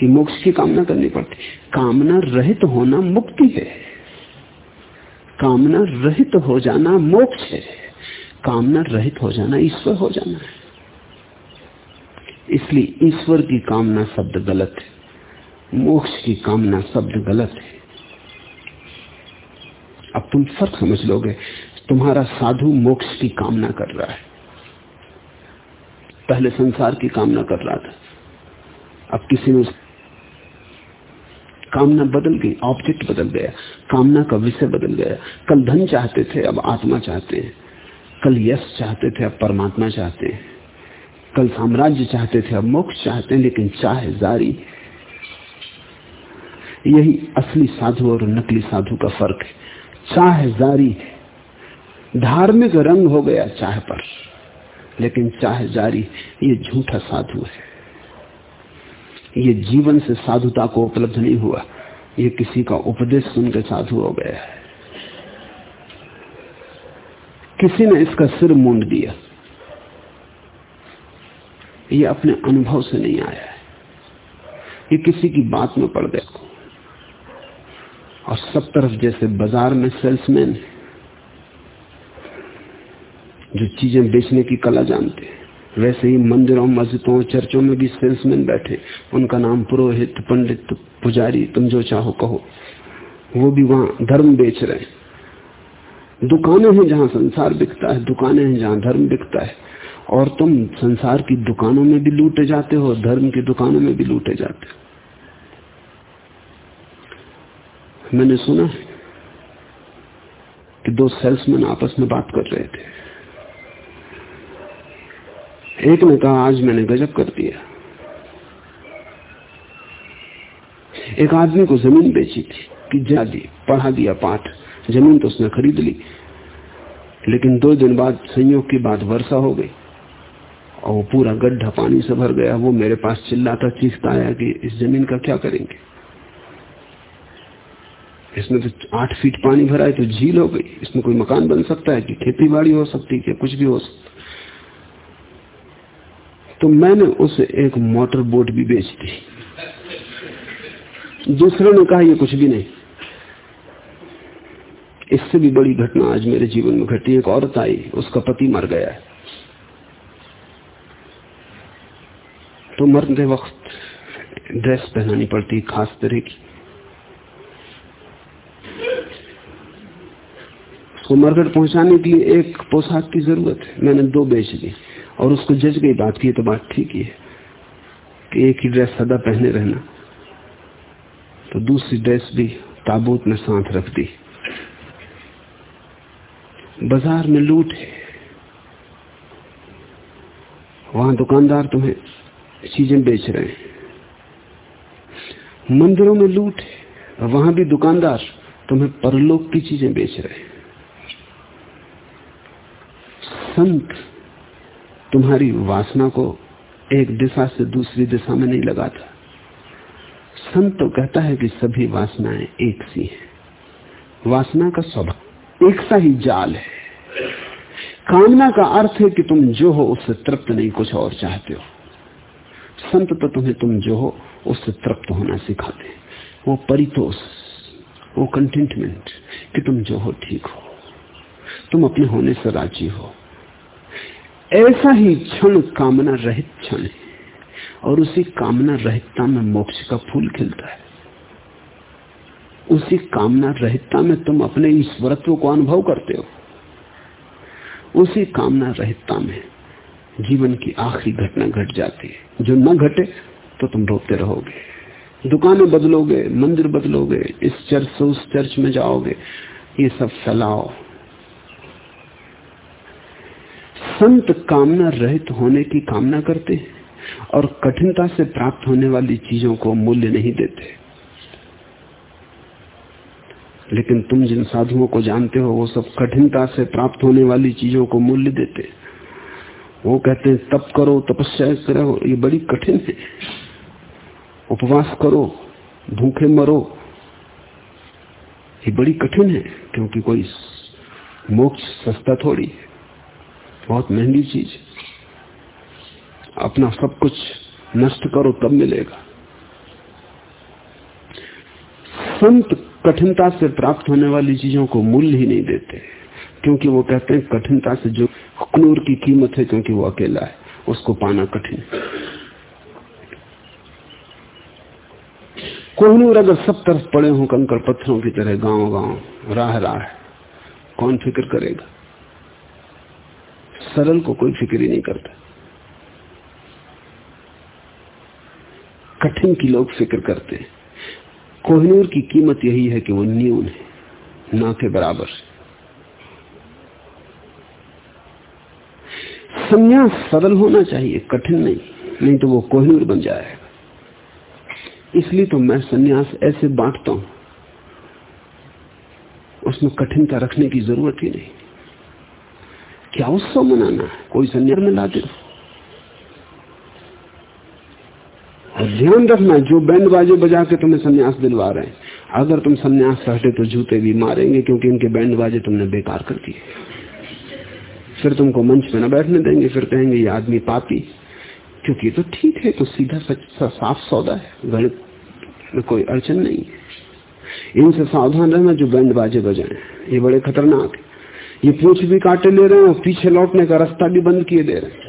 कि मोक्ष की कामना करनी पड़ती। कामना रहित होना मुक्ति है। कामना रहित हो जाना मोक्ष है। कामना रहित हो जाना ईश्वर हो जाना है। इसलिए ईश्वर की कामना शब्द गलत है। मोक्ष की कामना शब्द गलत है। अब तुम फ़र्क समझ लोगे, तुम्हारा साधु मोक्ष की कामना कर रहा है। पहले संसार की कामना कर रहा था। अब किसी ने कामना बदल गई ऑब्जेक्ट बदल गया, कामना का विषय बदल गया। कल धन चाहते थे, अब आत्मा चाहते हैं। कल यश चाहते थे, अब परमात्मा चाहते हैं। कल साम्राज्य चाहते थे, अब मोक्ष चाहते हैं, लेकिन चाहे जारी। यही असली साधु और नकली साधु का फ़र्क है। चाह जारी है। धार्मिक रंग हो गया चाह पर, लेकिन चाह जारी ये झूठा साधु है। ये जीवन से साधुता को उपलब्ध नहीं हुआ। ये किसी का उपदेश सुनकर साधु हो गया है। किसी ने इसका सिर मूंड दिया। ये अपने अनुभव से नहीं आया है। ये किसी की बात में पड़ गया। और सब तरफ़ जैसे बाज़ार में सेल्समैन जो चीज़ें बेचने की कला जानते हैं। वैसे ही मंदिरों, मस्जिदों चर्चों में भी सेल्समैन बैठे उनका नाम पुरोहित, पंडित, पुजारी, तुम जो चाहो कहो। वो भी वहाँ धर्म बेच रहे हैं। दुकानें हैं जहाँ संसार बिकता है, दुकानें हैं जहाँ धर्म बिकता है। और तुम संसार की दुकानों में भी लूटे जाते हो, धर्म की दुकानों में भी लूटे जाते हो। मैंने सुना है कि दो सेल्समैन आपस में बात कर रहे थे। एक ने कहा, आज मैंने गजब कर दिया। एक आदमी को ज़मीन बेची थी कि जा दी, पढ़ा दिया पाठ। ज़मीन तो उसने खरीद ली। लेकिन दो दिन बाद संयोग की बात वर्षा हो गई और वो पूरा गड्ढा पानी से भर गया। वो मेरे पास चिल्लाता चीखता आया कि इस ज़मीन का क्या करेंगे? इसमें तो आठ फीट पानी भरा है तो झील हो गई। इसमें कोई मकान बन सकता है कि खेती बाड़ी हो सकती है कुछ भी हो सकता तो मैंने उसे एक मोटर बोट भी बेच दी। दूसरे ने कहा, ये कुछ भी नहीं। इससे भी बड़ी घटना आज मेरे जीवन में घटी। एक औरत आई, उसका पति मर गया है। तो मरते वक्त ड्रेस पहनानी पड़ती, खास तरह की। उसको मरघट पहुँचाने के लिए एक पोशाक की ज़रूरत है। मैंने दो बेच दी और उसको जज गई बात की तो बात ठीक ही है कि एक ही ड्रेस सदा पहने रहना। तो दूसरी ड्रेस भी ताबूत में साथ रख दी। बाज़ार में लूट है। वहाँ दुकानदार तुम्हें चीज़ें बेच रहे हैं। मंदिरों में लूट है। वहाँ भी दुकानदार तुम्हें परलोक की चीज़ें बेच रहे हैं। संत तुम्हारी वासना को एक दिशा से दूसरी दिशा में नहीं लगाता। संत तो कहता है कि सभी वासनाएँ एक सी हैं। वासना का स्वभाव एक सा ही जाल है। कामना का अर्थ है कि तुम जो हो उससे तृप्त नहीं, कुछ और चाहते हो। संत तो तुम्हें तुम जो हो उससे तृप्त होना सिखाते वो परितोष, वो कंटेंटमेंट कि तुम जो हो ठीक हो। तुम अपने होने से राज़ी हो। ऐसा ही क्षण कामना रहित क्षण है और उसी कामना रहितता में मोक्ष का फूल खिलता है। उसी कामना रहितता में तुम अपने ईश्वरत्व को अनुभव करते हो। उसी कामना रहितता में जीवन की आखिरी घटना घट गट जाती है। जो न घटे तो तुम रोते रहोगे। दुकानें बदलोगे, मंदिर बदलोगे, इस चर्च से उस चर्च में जाओगे, ये सब फैलाओ। संत कामना रहित होने की कामना करते हैं और कठिनता से प्राप्त होने वाली चीज़ों को मूल्य नहीं देते। लेकिन तुम जिन साधुओं को जानते हो, वो सब कठिनता से प्राप्त होने वाली चीज़ों को मूल्य देते वो कहते हैं, तप करो, तपस्या करो, ये बड़ी कठिन है। उपवास करो, भूखे मरो, ये बड़ी कठिन है, क्योंकि कोई मोक्ष सस्ता थोड़ी है। बहुत महँगी चीज़ अपना सब कुछ नष्ट करो, तब मिलेगा। संत कठिनता से प्राप्त होने वाली चीज़ों को मूल्य ही नहीं देते। क्योंकि वो कहते हैं, कठिनता से जो क्नूर की कीमत है, क्योंकि वो अकेला है, उसको पाना कठिन। कोहनूर अगर सब तरफ़ पड़े हों, कंकड़ पत्थरों की तरह गाँव गाँव राह राह कौन फ़िक्र करेगा? सरल को कोई फ़िक्र ही नहीं करता। कठिन की लोग फ़िक्र करते हैं। कोहनूर की कीमत यही है कि वो न्यून है, ना के बराबर संन्यास सरल होना चाहिए, कठिन नहीं नहीं तो वो कोहनूर बन जाएगा। इसलिए तो मैं संन्यास ऐसे बांटता हूँ। उसमें कठिनता रखने की ज़रूरत ही नहीं। क्या उत्सव मनाना है? कोई संन्यास में ला दे ध्यान रखना जो बैंड बाजे बजा के तुम्हें संन्यास दिलवा रहे हैं अगर तुम संन्यास हटे तो जूते भी मारेंगे क्योंकि इनके बैंड बाजे तुमने बेकार कर दिए। फिर तुमको मंच पे न बैठने देंगे फिर कहेंगे ये आदमी पापी क्योंकि ये तो ठीक है तो सीधा सच सा, साफ़ सौदा है। गणित में कोई अड़चन नहीं है। इनसे सावधान रहना जो बैंड बाजे बजाए। ये बड़े खतरनाक है। ये पूछ भी काटे ले रहे हैं और पीछे लौटने का रास्ता भी बंद किए दे रहे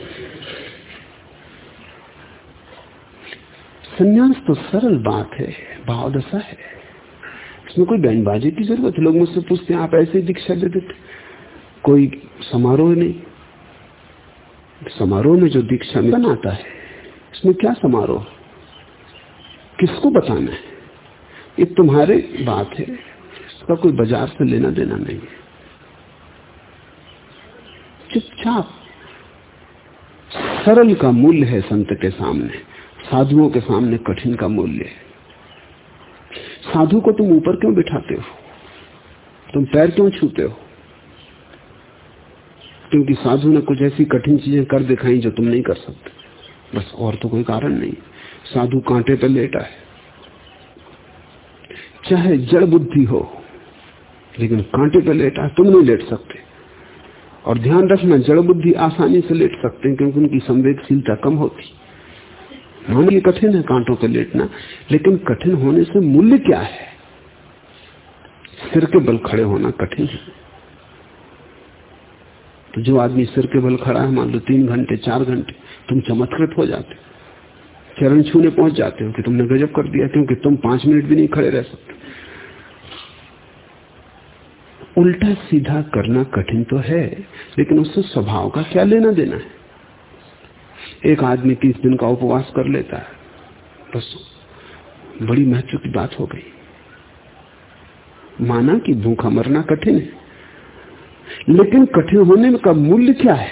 संन्यास तो सरल बात है भावदशा है। इसमें कोई बैंडबाजी की ज़रूरत लोग मुझसे पूछते हैं, आप ऐसे ही दीक्षा दे देते कोई समारोह नहीं। समारोह में जो दीक्षा में बनाता है, इसमें क्या समारोह? किसको बताना है? ये तुम्हारे बात है। इसका कोई बाज़ार से लेना देना नहीं है। चुपचाप। सरल का मूल्य है संत के सामने, साधुओं के सामने कठिन का मूल्य है। साधु को तुम ऊपर क्यों बिठाते हो? तुम पैर क्यों छूते हो? क्योंकि साधु ने कुछ ऐसी कठिन चीज़ें कर दिखाई जो तुम नहीं कर सकते। बस और तो कोई कारण नहीं। साधु कांटे पर लेटा है। चाहे जड़ बुद्धि हो, लेकिन कांटे पर लेटा तुम नहीं लेट सकते। और ध्यान रखना, जड़ बुद्धि आसानी से लेट सकते हैं क्योंकि उनकी संवेदशीलता कम होती। मान कठिन है कांटों पर लेटना, लेकिन कठिन होने से मूल्य क्या है? सिर के बल खड़े होना कठिन है। तो जो आदमी सिर के बल खड़ा है, मान लो तीन घंटे, चार घंटे, तुम चमत्कृत हो जाते चरण छूने पहुँच जाते हो कि तुमने गजब कर दिया, क्योंकि तुम पाँच मिनट भी नहीं खड़े रह सकते। उल्टा सीधा करना कठिन तो है, लेकिन उससे स्वभाव का क्या लेना देना है? एक आदमी तीस दिन का उपवास कर लेता है, बस बड़ी महत्व की बात हो गई। माना कि भूखा मरना कठिन है, लेकिन कठिन होने का मूल्य क्या है?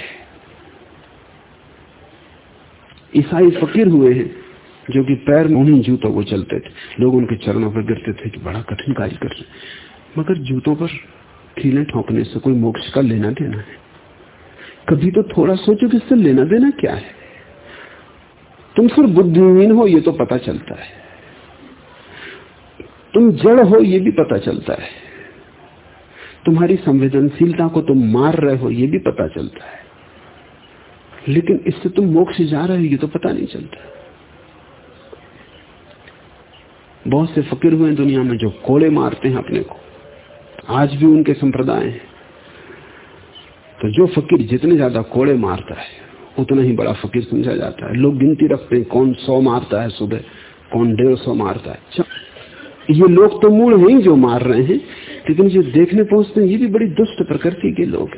ईसाई फकीर हुए हैं, जो कि पैर में उन्हीं जूतों को चलते थे। लोग उनके चरणों पर गिरते थे कि बड़ा कठिन कार्य कर रहे मगर जूतों पर खीले ठोकने से कोई मोक्ष का लेना देना है। कभी तो थोड़ा सोचो कि इससे लेना देना क्या है? तुम सिर्फ़ बुद्धिहीन हो, ये तो पता चलता है। तुम जड़ हो, ये भी पता चलता है। तुम्हारी संवेदनशीलता को तुम मार रहे हो, ये भी पता चलता है। लेकिन इससे तुम मोक्ष जा रहे हो, ये तो पता नहीं चलता। बहुत से फकीर हुए दुनिया में जो कोड़े मारते हैं अपने को। आज भी उनके संप्रदाय हैं। तो जो फकीर जितने ज़्यादा कोड़े मारता है, उतना ही बड़ा फकीर समझा जाता है। लोग गिनती रखते हैं, कौन सौ मारता है सुबह, कौन डेढ़ सौ मारता है। ये लोग तो मूल नहीं जो मार रहे हैं, लेकिन जो देखने पहुँचते हैं, ये भी बड़ी दुष्ट प्रकृति के लोग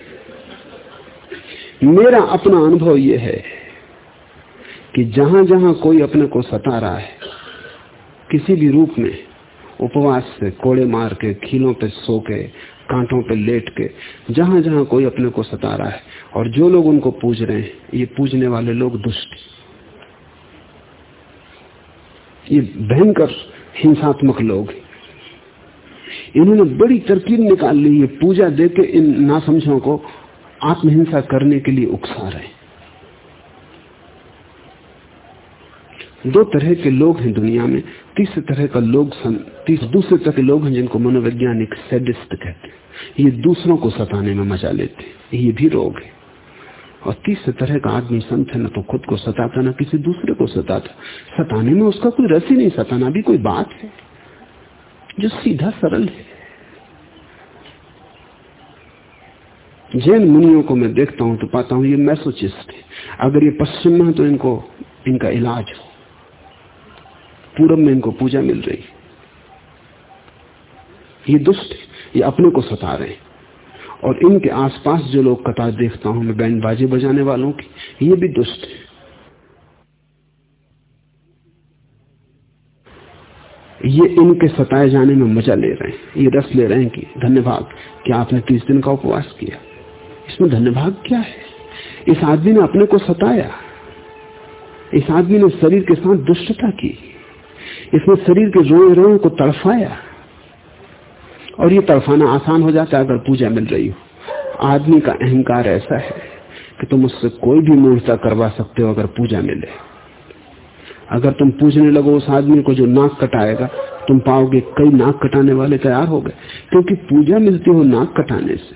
मेरा अपना अनुभव ये है कि जहाँ जहाँ कोई अपने को सता रहा है, किसी भी रूप में उपवास से, कोड़े मार के, खीलों पे सो के, कांटों पे लेट के, जहाँ जहाँ कोई अपने को सता रहा है। और जो लोग उनको पूज रहे हैं, ये पूजने वाले लोग दुष्ट। ये भयंकर हिंसात्मक लोग इन्होंने बड़ी तरकीब निकाल ली है पूजा देके इन नासमझों को आत्महिंसा करने के लिए उकसा रहे दो तरह के लोग हैं दुनिया में। तीसरे तरह का लोग तीस दूसरे तरह के लोग हैं जिनको मनोवैज्ञानिक सेडिस्ट कहते हैं। ये दूसरों को सताने में मज़ा लेते हैं। ये भी रोग है। और तीसरे तरह का आदमी संत है, ना तो खुद को सताता, ना किसी दूसरे को सताता। सताने में उसका कोई रस ही नहीं, सताना भी कोई बात है। जो सीधा सरल है। जैन मुनियों को मैं देखता हूँ तो पाता हूँ, ये मैसोचिस्ट है। अगर ये पश्चिम में है तो इनको, इनका इलाज हो। पूरब में इनको पूजा मिल रही। ये दुष्ट, ये अपने को सता रहे और इनके आसपास जो लोग कतार देखता हूँ मैं बैंड बाजे बजाने वालों की, ये भी दुष्ट है। ये इनके सताए जाने में मज़ा ले रहे हैं। ये रस ले रहे हैं कि धन्यवाद कि आपने तीस दिन का उपवास किया? इसमें धन्यवाद क्या है? इस आदमी ने अपने को सताया। इस आदमी ने शरीर के साथ दुष्टता की। इसने शरीर के रोए रोए को तड़फाया। और ये तड़फाना आसान हो जाता है अगर पूजा मिल रही हो। आदमी का अहंकार ऐसा है कि तुम उससे कोई भी मूर्ता करवा सकते हो अगर पूजा मिले। अगर तुम पूजने लगो उस आदमी को जो नाक कटाएगा, तुम पाओगे कई नाक कटाने वाले तैयार हो गए। क्योंकि पूजा मिलती हो नाक कटाने से।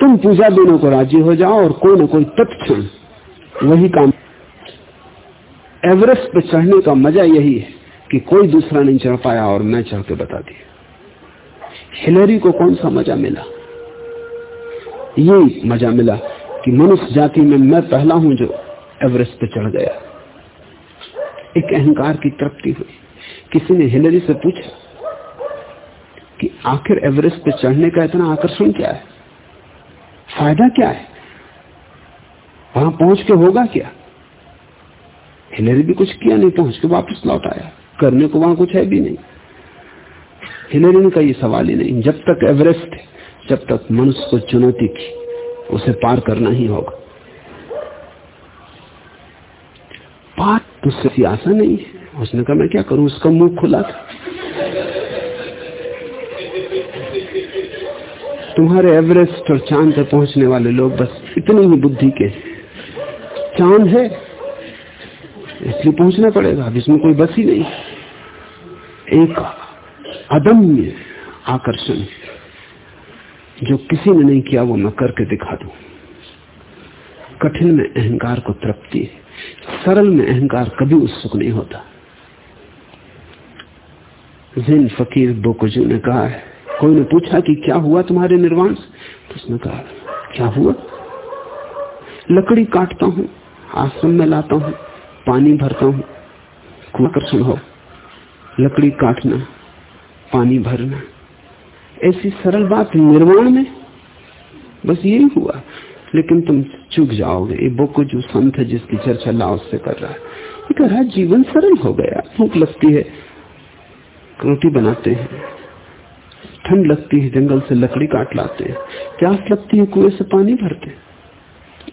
तुम पूजा देने को राज़ी हो जाओ और कोई ना कोई तत्क्षण वही काम एवरेस्ट पे चढ़ने का मज़ा यही है कि कोई दूसरा नहीं चढ़ पाया और मैं चढ़ के बता दिया। हिलरी को कौन सा मज़ा मिला? यही मज़ा मिला कि मनुष्य जाति में मैं पहला हूँ जो एवरेस्ट पे चढ़ गया। एक अहंकार की तृप्ति हुई। किसी ने हिलरी से पूछा कि आखिर एवरेस्ट पे चढ़ने का इतना आकर्षण क्या है? फ़ायदा क्या है? वहाँ पहुँच के होगा क्या? हिलरी भी कुछ किया नहीं पहुँच के वापस लौट आया। करने को वहाँ कुछ है भी नहीं। हिलरी का ये सवाल ही नहीं। जब तक एवरेस्ट है, जब तक मनुष्य को चुनौती की, उसे पार करना ही होगा। पार तो आशा नहीं है। उसने कहा, मैं क्या करूँ? उसका मुँह खुला था। तुम्हारे एवरेस्ट और चाँद पे पहुँचने वाले लोग बस इतनी ही बुद्धि के चाँद है इसलिए पहुँचना पड़ेगा अब इसमें कोई बस ही नहीं। एक अदम्य आकर्षण जो किसी ने नहीं किया, वो मैं करके दिखा दू। कठिन में अहंकार को तृप्ति, सरल में अहंकार कभी उत्सुक नहीं होता। जिन फकीर बोकुजू ने कहा है, कोई ने पूछा कि क्या हुआ तुम्हारे निर्वाण तो उसने कहा, क्या हुआ? लकड़ी काटता हूँ, आश्रम में लाता हूँ पानी भरता हूँ। आकर्षण हो लकड़ी काटना, पानी भरना। ऐसी सरल बात निर्माण में बस यही हुआ। लेकिन तुम चुक जाओगे, ये बुक जो संत है जिसकी चर्चा लाओ से कर रहा है। कह रहा जीवन सरल हो गया। भूख लगती है, रोटी बनाते हैं। ठंड लगती है, जंगल से लकड़ी काट लाते हैं। प्यास लगती है, कुएँ से पानी भरते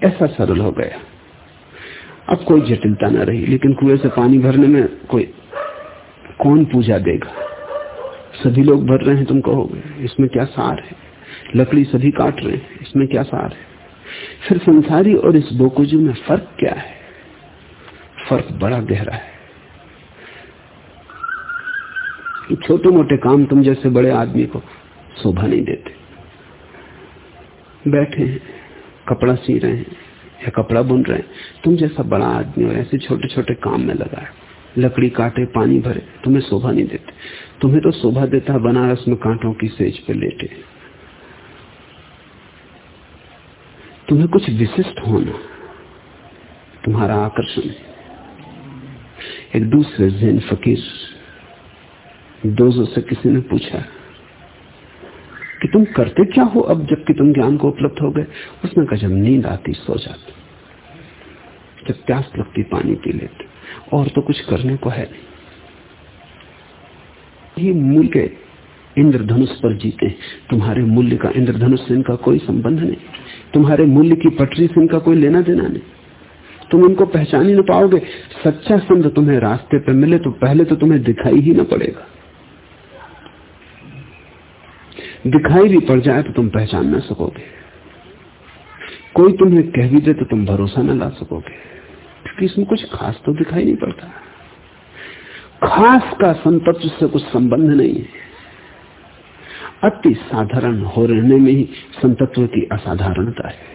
ऐसा सरल हो गया। अब कोई जटिलता ना रही। लेकिन कुएँ से पानी भरने में कोई कौन पूजा देगा? सभी लोग भर रहे हैं, तुम कहोगे, इसमें क्या सार है? लकड़ी सभी काट रहे हैं, इसमें क्या सार है? फिर संसारी और इस बोकुजू में फ़र्क क्या है? फ़र्क बड़ा गहरा है। छोटे मोटे काम तुम जैसे बड़े आदमी को शोभा नहीं देते। बैठे हैं, कपड़ा सी रहे हैं या कपड़ा बुन रहे हैं। तुम जैसा बड़ा आदमी हो, ऐसे छोटे छोटे काम में लगा है लकड़ी काटे, पानी भरे, तुम्हें शोभा नहीं देते। तुम्हें तो शोभा देता बनारस में कांटों की सेज पे लेटे। तुम्हें कुछ विशिष्ट होना, तुम्हारा आकर्षण एक दूसरे जैन फकीर, दोजों से किसी ने पूछा तुम करते क्या हो अब जबकि तुम ज्ञान को उपलब्ध हो गए? उसने कहा, जब नींद आती सो जाते। जब प्यास लगती पानी पी लेते। और तो कुछ करने को है नहीं। ये मूल्य इंद्रधनुष पर जीते तुम्हारे मूल्य का इंद्रधनुष से इनका कोई संबंध नहीं। तुम्हारे मूल्य की पटरी से इनका कोई लेना देना नहीं। तुम उनको पहचान ही ना पाओगे। सच्चा संत तुम्हें रास्ते पर मिले तो पहले तो तुम्हें दिखाई ही ना पड़ेगा। दिखाई भी पड़ जाए तो तुम पहचान ना सकोगे। कोई तुम्हें कह भी दे तो तुम भरोसा ना ला सकोगे। क्योंकि इसमें कुछ खास तो दिखाई नहीं पड़ता। खास का संतत्व से कुछ संबंध नहीं है। अति साधारण हो रहने में ही संतत्व की असाधारणता है।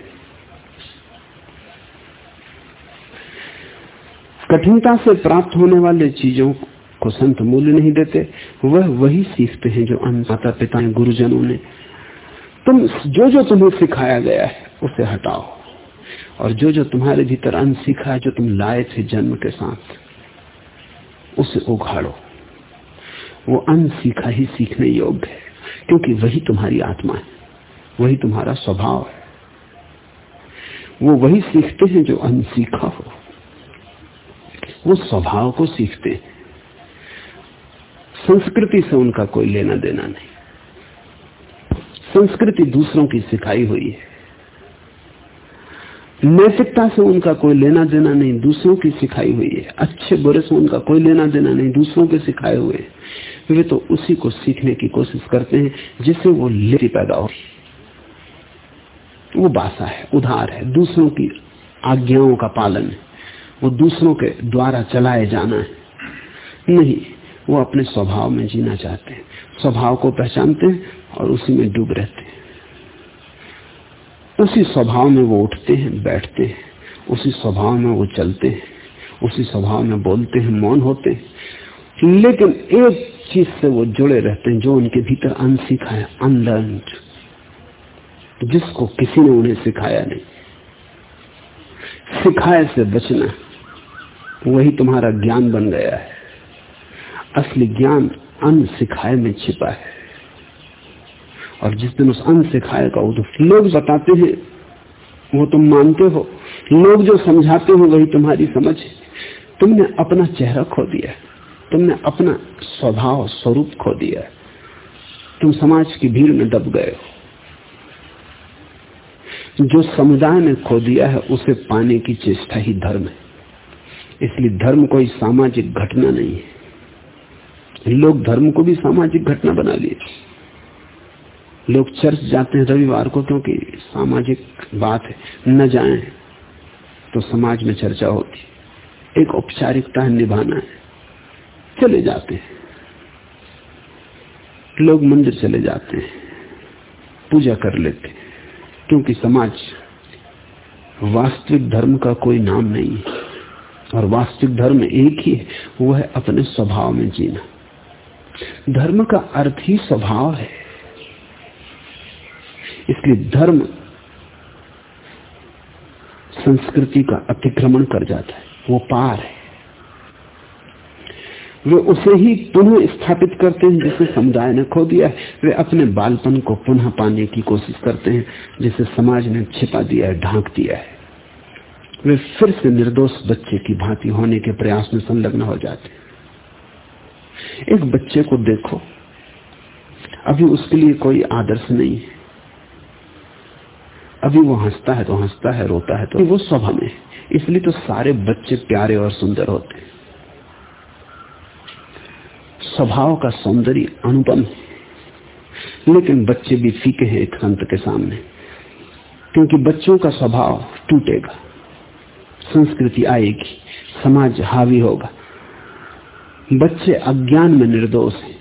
कठिनता से प्राप्त होने वाले चीज़ों को संत मूल्य नहीं देते। वह वही सीखते हैं जो अन माता पिता गुरुजनों ने। तुम जो जो तुम्हें सिखाया गया है, उसे हटाओ। और जो जो तुम्हारे भीतर अन सीखा है, जो तुम लाए थे जन्म के साथ, उसे उघाड़ो वो अन सीखा ही सीखने योग्य है, क्योंकि वही तुम्हारी आत्मा है, वही तुम्हारा स्वभाव है। वो वही सीखते हैं जो अन सीखा हो। वो स्वभाव को सीखते हैं। संस्कृति से उनका कोई लेना देना नहीं। संस्कृति दूसरों की सिखाई हुई है। नैतिकता से उनका कोई लेना देना नहीं, दूसरों की सिखाई हुई है। अच्छे बुरे से उनका कोई लेना देना नहीं, दूसरों के सिखाए हुए वे तो उसी को सीखने की कोशिश करते हैं, जिससे वो ले पैदा हो। वो बासा है, उधार है, दूसरों की आज्ञाओं का पालन है। वो दूसरों के द्वारा चलाए जाना है। नहीं वो अपने स्वभाव में जीना चाहते हैं। स्वभाव को पहचानते हैं और उसी में डूब रहते हैं। उसी स्वभाव में वो उठते हैं, बैठते हैं। उसी स्वभाव में वो चलते हैं। उसी स्वभाव में बोलते हैं, मौन होते हैं। लेकिन एक चीज़ से वो जुड़े रहते हैं जो उनके भीतर अनसीखा है अनलर्न जिसको किसी ने उन्हें सिखाया नहीं। सिखाए से बचना, वही तुम्हारा ज्ञान बन गया है। असली ज्ञान अन सिखाए में छिपा है। और जिस दिन उस अन सिखाए का उदय लोग बताते हैं, वो तुम मानते हो। लोग जो समझाते हो, वही तुम्हारी समझ है। तुमने अपना चेहरा खो दिया। तुमने अपना स्वभाव, स्वरूप खो दिया। तुम समाज की भीड़ में दब गए हो। जो समुदाय ने खो दिया है, उसे पाने की चेष्टा ही धर्म है। इसलिए धर्म कोई सामाजिक घटना नहीं है। लोग धर्म को भी सामाजिक घटना बना लिए। लोग चर्च जाते हैं रविवार को क्योंकि सामाजिक बात है, न जाएँ तो समाज में चर्चा होती। एक औपचारिकता निभाना है। चले जाते हैं। लोग मंदिर चले जाते हैं। पूजा कर लेते हैं। क्योंकि समाज वास्तविक धर्म का कोई नाम नहीं है। और वास्तविक धर्म एक ही है वो है अपने स्वभाव में जीना। धर्म का अर्थ ही स्वभाव है। इसलिए धर्म संस्कृति का अतिक्रमण कर जाता है। वो पार है। वे उसे ही पुनः स्थापित करते हैं, जिसे समुदाय ने खो दिया है। वे अपने बालपन को पुनः पाने की कोशिश करते हैं, जिसे समाज ने छिपा दिया है, ढांक दिया है। वे फिर से निर्दोष बच्चे की भांति होने के प्रयास में संलग्न हो जाते हैं। एक बच्चे को देखो। अभी उसके लिए कोई आदर्श नहीं है। अभी वो हंसता है तो हंसता है, रोता है तो। वो स्वभाव में इसलिए तो सारे बच्चे प्यारे और सुंदर होते हैं। स्वभाव का सौंदर्य अनुपम है। लेकिन बच्चे भी फीके हैं एक संत के सामने। क्योंकि बच्चों का स्वभाव टूटेगा। संस्कृति आएगी। समाज हावी होगा। बच्चे अज्ञान में निर्दोष हैं।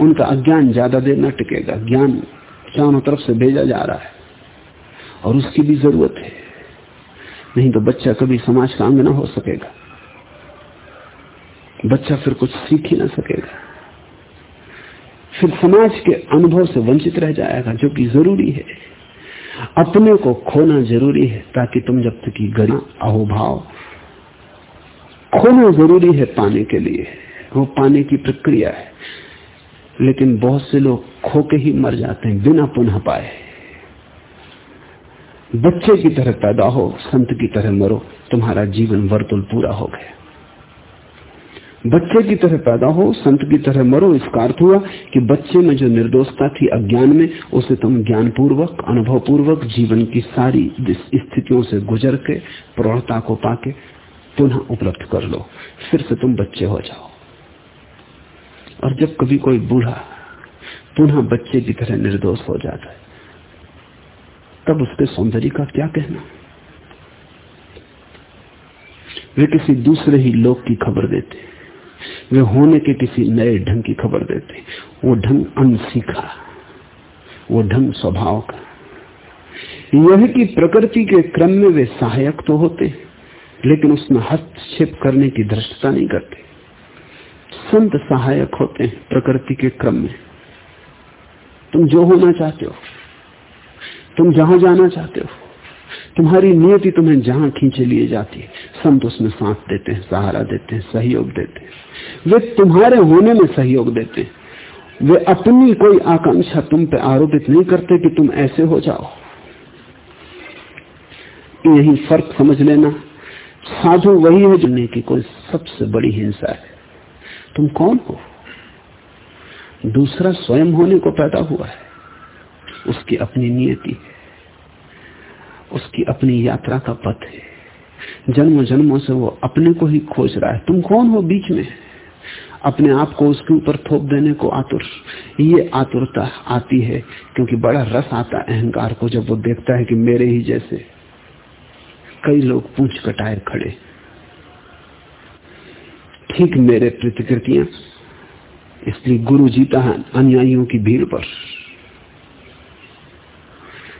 उनका अज्ञान ज़्यादा देर न टिकेगा, ज्ञान चारों तरफ़ से भेजा जा रहा है, और उसकी भी ज़रूरत है। नहीं तो बच्चा कभी समाज का अंग ना हो सकेगा। बच्चा फिर कुछ सीख ही ना सकेगा। फिर समाज के अनुभव से वंचित रह जाएगा, जो कि ज़रूरी है। अपने को खोना ज़रूरी है, ताकि तुम जब तक गरी अहोभाव खोना ज़रूरी है पाने के लिए। वो पाने की प्रक्रिया है। लेकिन बहुत से लोग खो के ही मर जाते हैं, बिना पुनः पाए। बच्चे की तरह पैदा हो, संत की तरह मरो, तुम्हारा जीवन वर्तुल पूरा हो गया। बच्चे की तरह पैदा हो, संत की तरह मरो, इसका अर्थ हुआ कि बच्चे में जो निर्दोषता थी अज्ञान में, उसे तुम ज्ञान पूर्वक अनुभव पूर्वक जीवन की सारी स्थितियों से गुजर के, प्रौढ़ता को पाके पुनः उपलब्ध कर लो, फिर से तुम बच्चे हो जाओ। और जब कभी कोई बूढ़ा पुनः बच्चे की तरह निर्दोष हो जाता है, तब उसके सौंदर्य का क्या कहना? वे किसी दूसरे ही लोक की खबर देते, वे होने के किसी नए ढंग की खबर देते। वो ढंग अनसीखा, वो ढंग स्वभाव का। यह कि प्रकृति के क्रम में वे सहायक तो होते लेकिन उसमें हस्तक्षेप करने की दृष्टता नहीं करते। संत सहायक होते हैं प्रकृति के क्रम में। तुम जो होना चाहते हो, तुम जहाँ जाना चाहते हो, तुम्हारी नियति तुम्हें जहाँ खींचे लिए जाती है। संत उसमें साथ देते हैं, सहारा देते हैं, सहयोग देते हैं। वे तुम्हारे होने में सहयोग देते हैं। वे अपनी कोई आकांक्षा तुम पे आरोपित नहीं करते कि तुम ऐसे हो जाओ। यही फ़र्क समझ लेना। साधु वही है जुड़ने की कोई सबसे बड़ी हिंसा है। तुम कौन हो? दूसरा स्वयं होने को पैदा हुआ है। उसकी अपनी नियति है। उसकी अपनी यात्रा का पथ है। जन्म जन्मों से वो अपने को ही खोज रहा है। तुम कौन हो बीच में? अपने आप को उसके ऊपर थोप देने को आतुर। ये आतुरता आती है, क्योंकि बड़ा रस आता है अहंकार को जब वो देखता है कि मेरे ही जैसे। कई लोग पूछ कटाए खड़े। ठीक मेरे प्रतिकृतियाँ इसलिए गुरु जीता है अनुयायियों की भीड़ पर।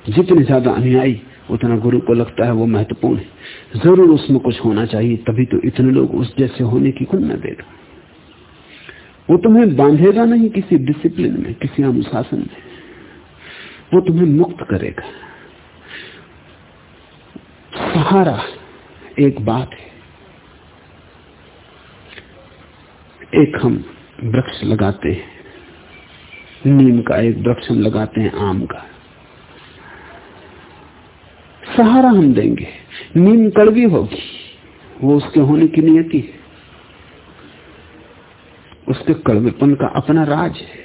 जितने ज़्यादा अनुयायी, उतना गुरु को लगता है वो महत्वपूर्ण है। ज़रूर उसमें कुछ होना चाहिए, तभी तो इतने लोग उस जैसे होने की कुल न देगा वो तुम्हें बांधेगा नहीं किसी डिसिप्लिन में, किसी अनुशासन में। वो तुम्हें मुक्त करेगा। सहारा एक बात है। एक हम वृक्ष लगाते हैं। नीम का एक वृक्ष हम लगाते हैं, आम का। सहारा हम देंगे। नीम कड़वी होगी। वो उसके होने की नियति है उसके कड़वेपन का अपना राज है।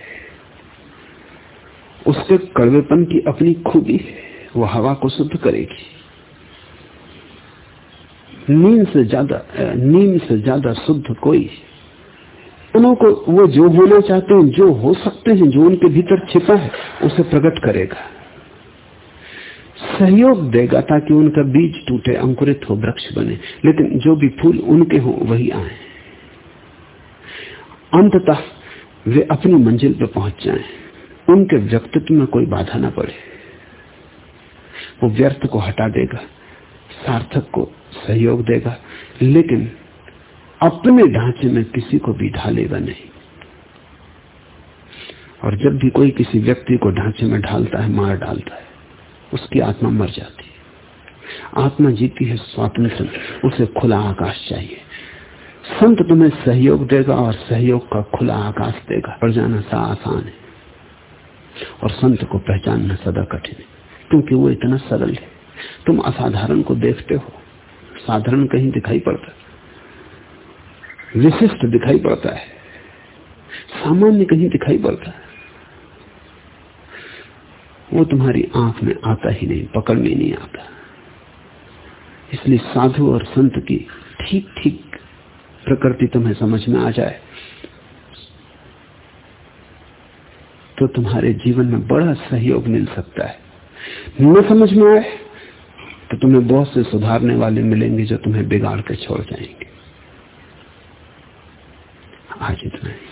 उसके कड़वेपन की अपनी खूबी है। वो हवा को शुद्ध करेगी। नीम से ज़्यादा नीम से ज़्यादा शुद्ध कोई। उनको वो जो होना चाहते हैं, जो हो सकते हैं, जो उनके भीतर छिपा है, उसे प्रकट करेगा। सहयोग देगा ताकि उनका बीज टूटे, अंकुरित हो, वृक्ष बने। लेकिन जो भी फूल उनके हो, वही आए। अंततः वे अपनी मंजिल पर पहुँच जाएँ। उनके व्यक्तित्व में कोई बाधा ना पड़े। वो व्यर्थ को हटा देगा। सार्थक को सहयोग देगा, लेकिन अपने ढांचे में किसी को भी ढालेगा नहीं। और जब भी कोई किसी व्यक्ति को ढांचे में ढालता है, मार डालता है, उसकी आत्मा मर जाती है। आत्मा जीती है स्वातंत्र उसे खुला आकाश चाहिए। संत तुम्हें सहयोग देगा और सहयोग का खुला आकाश देगा। पर जाना सा आसान है। और संत को पहचानना सदा कठिन है, क्योंकि वो इतना सरल है। तुम असाधारण को देखते हो। साधारण कहीं दिखाई पड़ता विशिष्ट दिखाई पड़ता है। सामान्य कहीं दिखाई पड़ता है। वो तुम्हारी आँख में आता ही नहीं, पकड़ में नहीं आता। इसलिए साधु और संत की ठीक ठीक प्रकृति तुम्हें समझ में आ जाए तो तुम्हारे जीवन में बड़ा सहयोग मिल सकता है। न समझ में आए तो तुम्हें बहुत से सुधारने वाले मिलेंगे जो तुम्हें बिगाड़ के छोड़ जाएँगे। आज इतना ही।